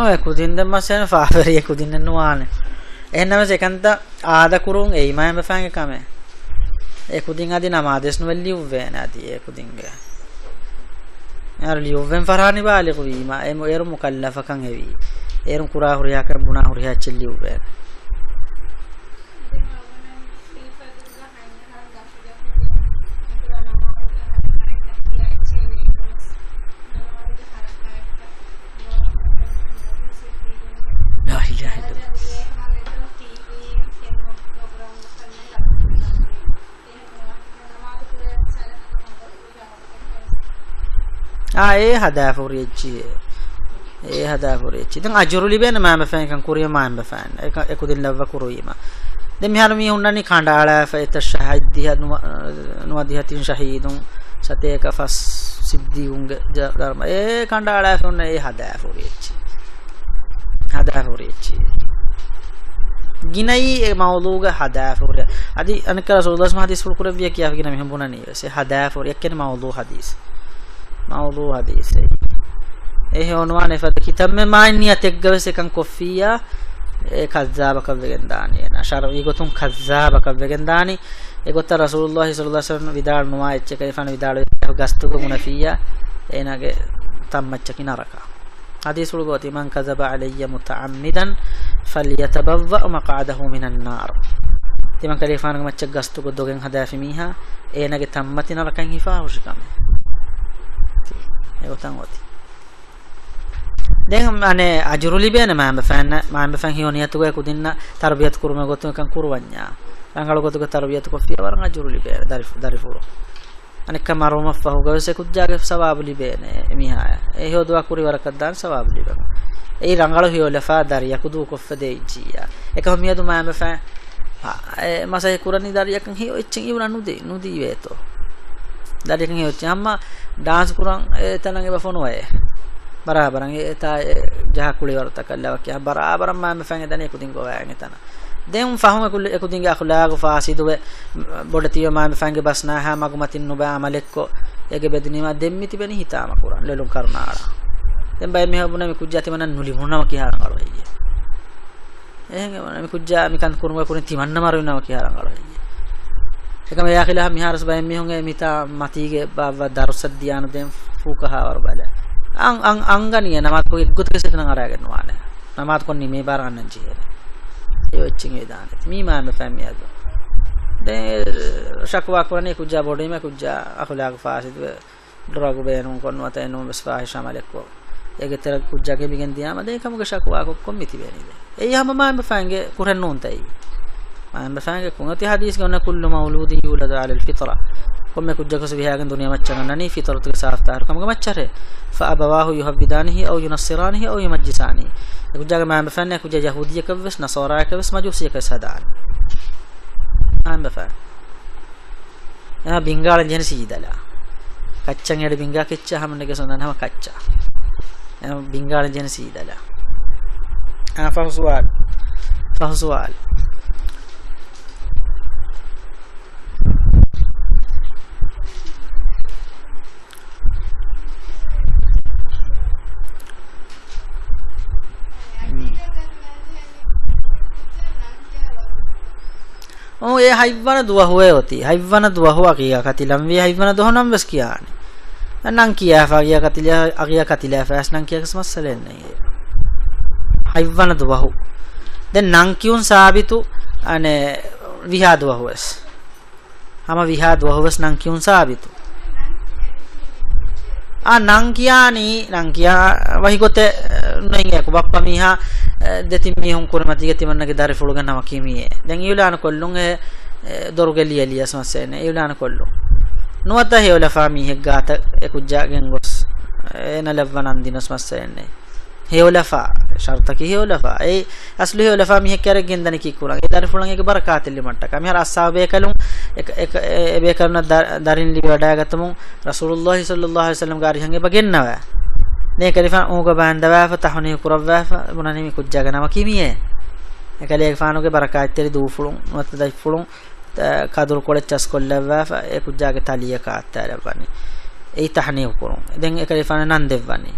ඔය කුදින්ද මසෙන් ෆාවරිය කුදින්න නුවානේ එහෙනම් සෙකන්ත ආද කුරුන් එයි මම බෆංග කමේ ඒ කුදින් අදි නමාදස් නොවලි උවේ නැති ඒ කුදින්ගේ යාර ලියුවෙන් ෆරානි බාලිග වීම එම එරු මුකල්ලෆකන් හෙවි එරු කුරා හුරියා කම් බුනා හුරියා චෙල්ලි උවේ ha e hada furiyacci e hada furiyacci dan ajruli ben ma mafan kan kuriya ma mafan e kudin lavva kuruyima දැන් මෙහාර මේ උන්නන්නේ කණ්ඩාලා ෆයිත ෂහද්දි නුවදි හතින් ෂහීදුන් සතේක ෆස් සිද්ධි උංග ධර්ම ඒ කණ්ඩාලා ෆොන්න ඒ හදා ෆොරේච්චි හදා ෆොරේච්චි ගිනයි ඒ මවලූග හදා ෆොර අදි අනක රසූලුල්ලාහ් මහදීස් ෆුල් කුරවිය කියාගෙන මෙහෙම බුණා නේද සේ හදා ෆොර යක්කන මවලූ හදීස් mawdu hadise ehe onwane fada kitamme maanniya teggawesekan koffiya e kazzaba kavvegen dani ena shar igotun kazzaba kavvegen dani egotta rasulullah sallallahu alaihi wasallam vidal nuwa echeka ifan vidal gastugo munafiya enage tammachaki naraka hadis ulgoti man kazaba alayya mutaammidan falyatabawwa maq'adahu minan nar timan kalifan machak gastugo dogen hadafi miha enage tammati narakan hifa hushkame ඒකතන් ඔති දැන් අනේ අජුරුලි බේන මම බෆන්න මම බෆන් හියෝනියතුගේ කුදින්න තරබියත් කුරුම ගොතුම කන් කුරවඤ්ඤා ලංගල ගොතුක තරබියත් කොෆිය වරන් අජුරුලි බේන දරිෆ දරිෆුරු අනේ කමාරෝම ෆහු ගවසේ කුජ්ජාගේ සවාබලි බේන එමිහාය ඒ හොදුවා කුරි වරකක් දාන සවාබලි බේන ඒ රංගල හියෝලෆා දරිය කුදු කොෆ දෙයිජියා එකම මියදු මම බෆන් මසයි කුරනි දරියකන් හියෝ එච්චි ඉවරන් නුදී නුදී වේතෝ දඩින් හියොච්ච අම්මා ඩාන්ස් කුරන් එතනගේ බෆොනු අය බරාබරන් එතා ජහ කුලි වරත කල්ලව කිය බරාබරන් මම ෆැන් එදනේ කුදින් ගෝවෑන් එතන දෙම් ෆහම කුල කුදින් ගේ අඛලාග ෆාසිදුවේ බොඩ තිය මම ෆැන්ගේ බස් නා හා මගු මතින් නුබ අමලෙක්කෝ එගේ බෙදනීම දෙම්මි තිබෙන හිතාම කුරන් ලෙලුම් කරනාලා දැන් බය මෙහ බුණ මේ කුජ්ජාති මන නුලි මොනම කියහරන් අරවයි එහෙම මන මේ කුජ්ජා මිකන් කුරුම කුරින් තිමන්න මරුණම කියහරන් අරවයි එකම යාඛිලා මිහාරස් බයෙන් මිහුන්ගේ මිතා මතීගේ බව දරුසත් ධාන දෙම් ෆූකහවර බල අං අං අංගනිය නමත් කො එක්ගොත් කෙසෙතන අරගෙන වානේ නමත් කොන්නි මේ බාර අන්නන් ජීහෙර ඒ ඔච්චින් ඒ දාන මී මාන්න ෆැමියද දැන් ශක්වා කරන්නේ කුජා බොඩීම කුජා අඛලාග ෆාසිද ඩ්‍රග් බේනුම් කොන්නවත එනුම් බස් ෆාහිෂා මලක්කෝ ඒකතර කුජ්ජාගේ මිගෙන් දියාම දෙකමක ශක්වා කොක්කොම් මිති වෙනේද ඒ හැම මාම ෆැන්ගේ කුරන් නෝන්තයි මම බසංග කුනති හදීස් ගන්න කුල්ල මවුලූදින් යූලද අලල් ෆිතර කොම්මෙ කුජ්ජකස විහාගෙන් දුනිය මච්චන් ගන්නනි ෆිතරතුක සාස්තාර කමග මච්චරේ ෆඅබවාහු යුහබ්බිදානිහි අව යුනස්සරානිහි අව යමජ්ජිසානිහි කුජ්ජක මම බසන්නේ කුජ්ජ යහූදියක වෙස් නසෝරායක වෙස් මජුසියක සදාන මම බසං යා බින්ගාල ජන සීදලා කච්චන් එඩ බින්ගා කිච්ච හැමන්නක සඳහන් හැම කච්චා යා බින්ගාල ජන සීදලා ආ ෆහසුවාල් ෆහසුවාල් ඕ ඒ හයිවන දුව හොයවති හයිවන දුව හොවා කියා කතිලම් වේ හයිවන දොහනම් බස් කියානි නන් කියා ෆාගියා කතිලා අගියා කතිලා ෆෑස් නන් කියාකස් මස්සලෙන්නේ හයිවන දුව හො දැන් නන් කියුන් සාබිතු අනේ විහාදුව හොස් හම විහාදුව හොස් නන් කියුන් සාබිතු ආ නං කියානි නං කියා වහිකොත නුයිගේ කුබප්පා මිහා දෙති මිහුන් කුරමතික තිමන්නගේ දාරි ෆුළු ගන්නවා කීමියේ දැන් ඊයුලාන කොල්ලුන් ඒ දොරුගෙලිය එලිය සමස්යන ඊයුලාන කොල්ලු නුවත හේවල ෆාමි හෙග්ගාත එකුජ්ජාගෙන් ගොස් එන ලව්වනන් දිනස් මස්සයන්නේ හේවල ෆා ෂර්තකි හේවල ෆා ඒ අස්ලු හේවල ෆා මිහ කැරෙක් ගෙන්දන කි කුරන් ඒ දාරි ෆුළු ගේ බරකාතිලි මට්ටක අපි හර අස්සාබේ කලුන් එක එක ඒ බේ කරන දරින් ලි වඩා ගතමු රසූලුල්ලාහි සල්ලල්ලාහු අලයිහි වසල්ලම් ගාරිහංගේ බගෙන්නවා ne kalifa uga bandava fa tahni kurava fa bunani mi kujjaga nama kimiye ekale fanuge barakat teri du fulun mat dai fulun kadur kole chas kollava fa e kujjaga taliya ka attarabani ei tahni kurun den ekale fana nan devani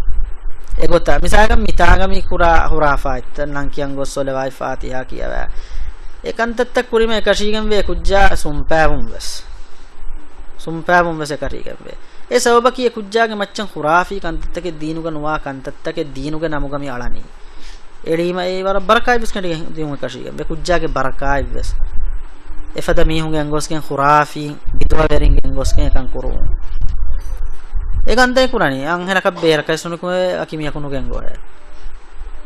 egota misagam mitagami kura hurafa ittan kiyan gossole vai fatiha kiyava ekantatta kurima ekashigam ve kujja sumpavum bas sumpavum bas ekashigam ve ඒ සබබ කිය කුජ්ජාගේ මච්චන් ඛුරාෆී කන්තත්තගේ දීනුග නුවා කන්තත්තගේ දීනුග නමුගමි අලනි එළීම ඒ වර බරකායි බිස්කටගේ දීමු කෂිය බෙ කුජ්ජාගේ බරකායි bus එෆද මීහුගේ අංගොස්කෙන් ඛුරාෆී විදවා වෙරින්ගේ අංගොස්කෙන් එකන් කුරු ඒකන්තේ කුරණි අංහෙනක බේරකයි සුනුකම අකිමිය කුණුගේ අංගෝය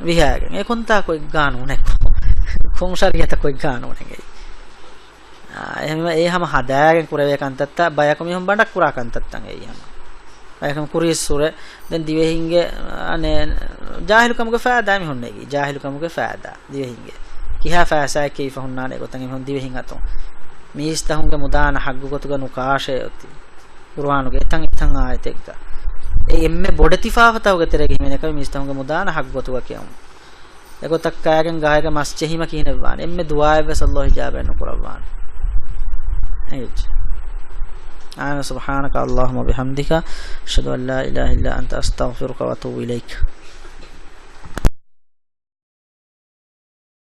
විහාගෙන් ඒ කොන්තා කොයි ගානු නැක්කෝ කොංශාරියට කොයි ගානු නැගේ එහෙම ඒ හැම හදාගෙන කුරවේ කන්තත්ත බයකම එහෙම බණ්ඩක් කුරා කන්තත්තන් ඒ හැම බයකම කුරී සුර දැන් දිවෙහිංගේ අනේ ජාහිලුකමක ෆෑදා මිහොන්නේකි ජාහිලුකමක ෆෑදා දිවෙහිංගේ කිහා ෆෑසා කීෆ හොන්නානේ ගොතන් එහෙම දිවෙහිං අතෝ මිස්තහුන්ගේ මුදාන හග්ගුගතුග නුකාශයති කුර්ආනුගේ එතන් එතන් ආයතෙක්ක ඒ එම්මේ බොඩතිෆාවතවග තෙරගේ මෙනක මිස්තහුන්ගේ මුදාන හග්ගුගතුග කියමු එකොතක් කායගෙන් ගායක මස්චෙහිම කියනවා එම්මේ දුආයබ සල්ලෝ හිජාබෙන් කුරවාන هيك أنا سبحانك اللهم بحمدك أشهد أن لا إله إلا أنت أستغفرك وأتوب إليك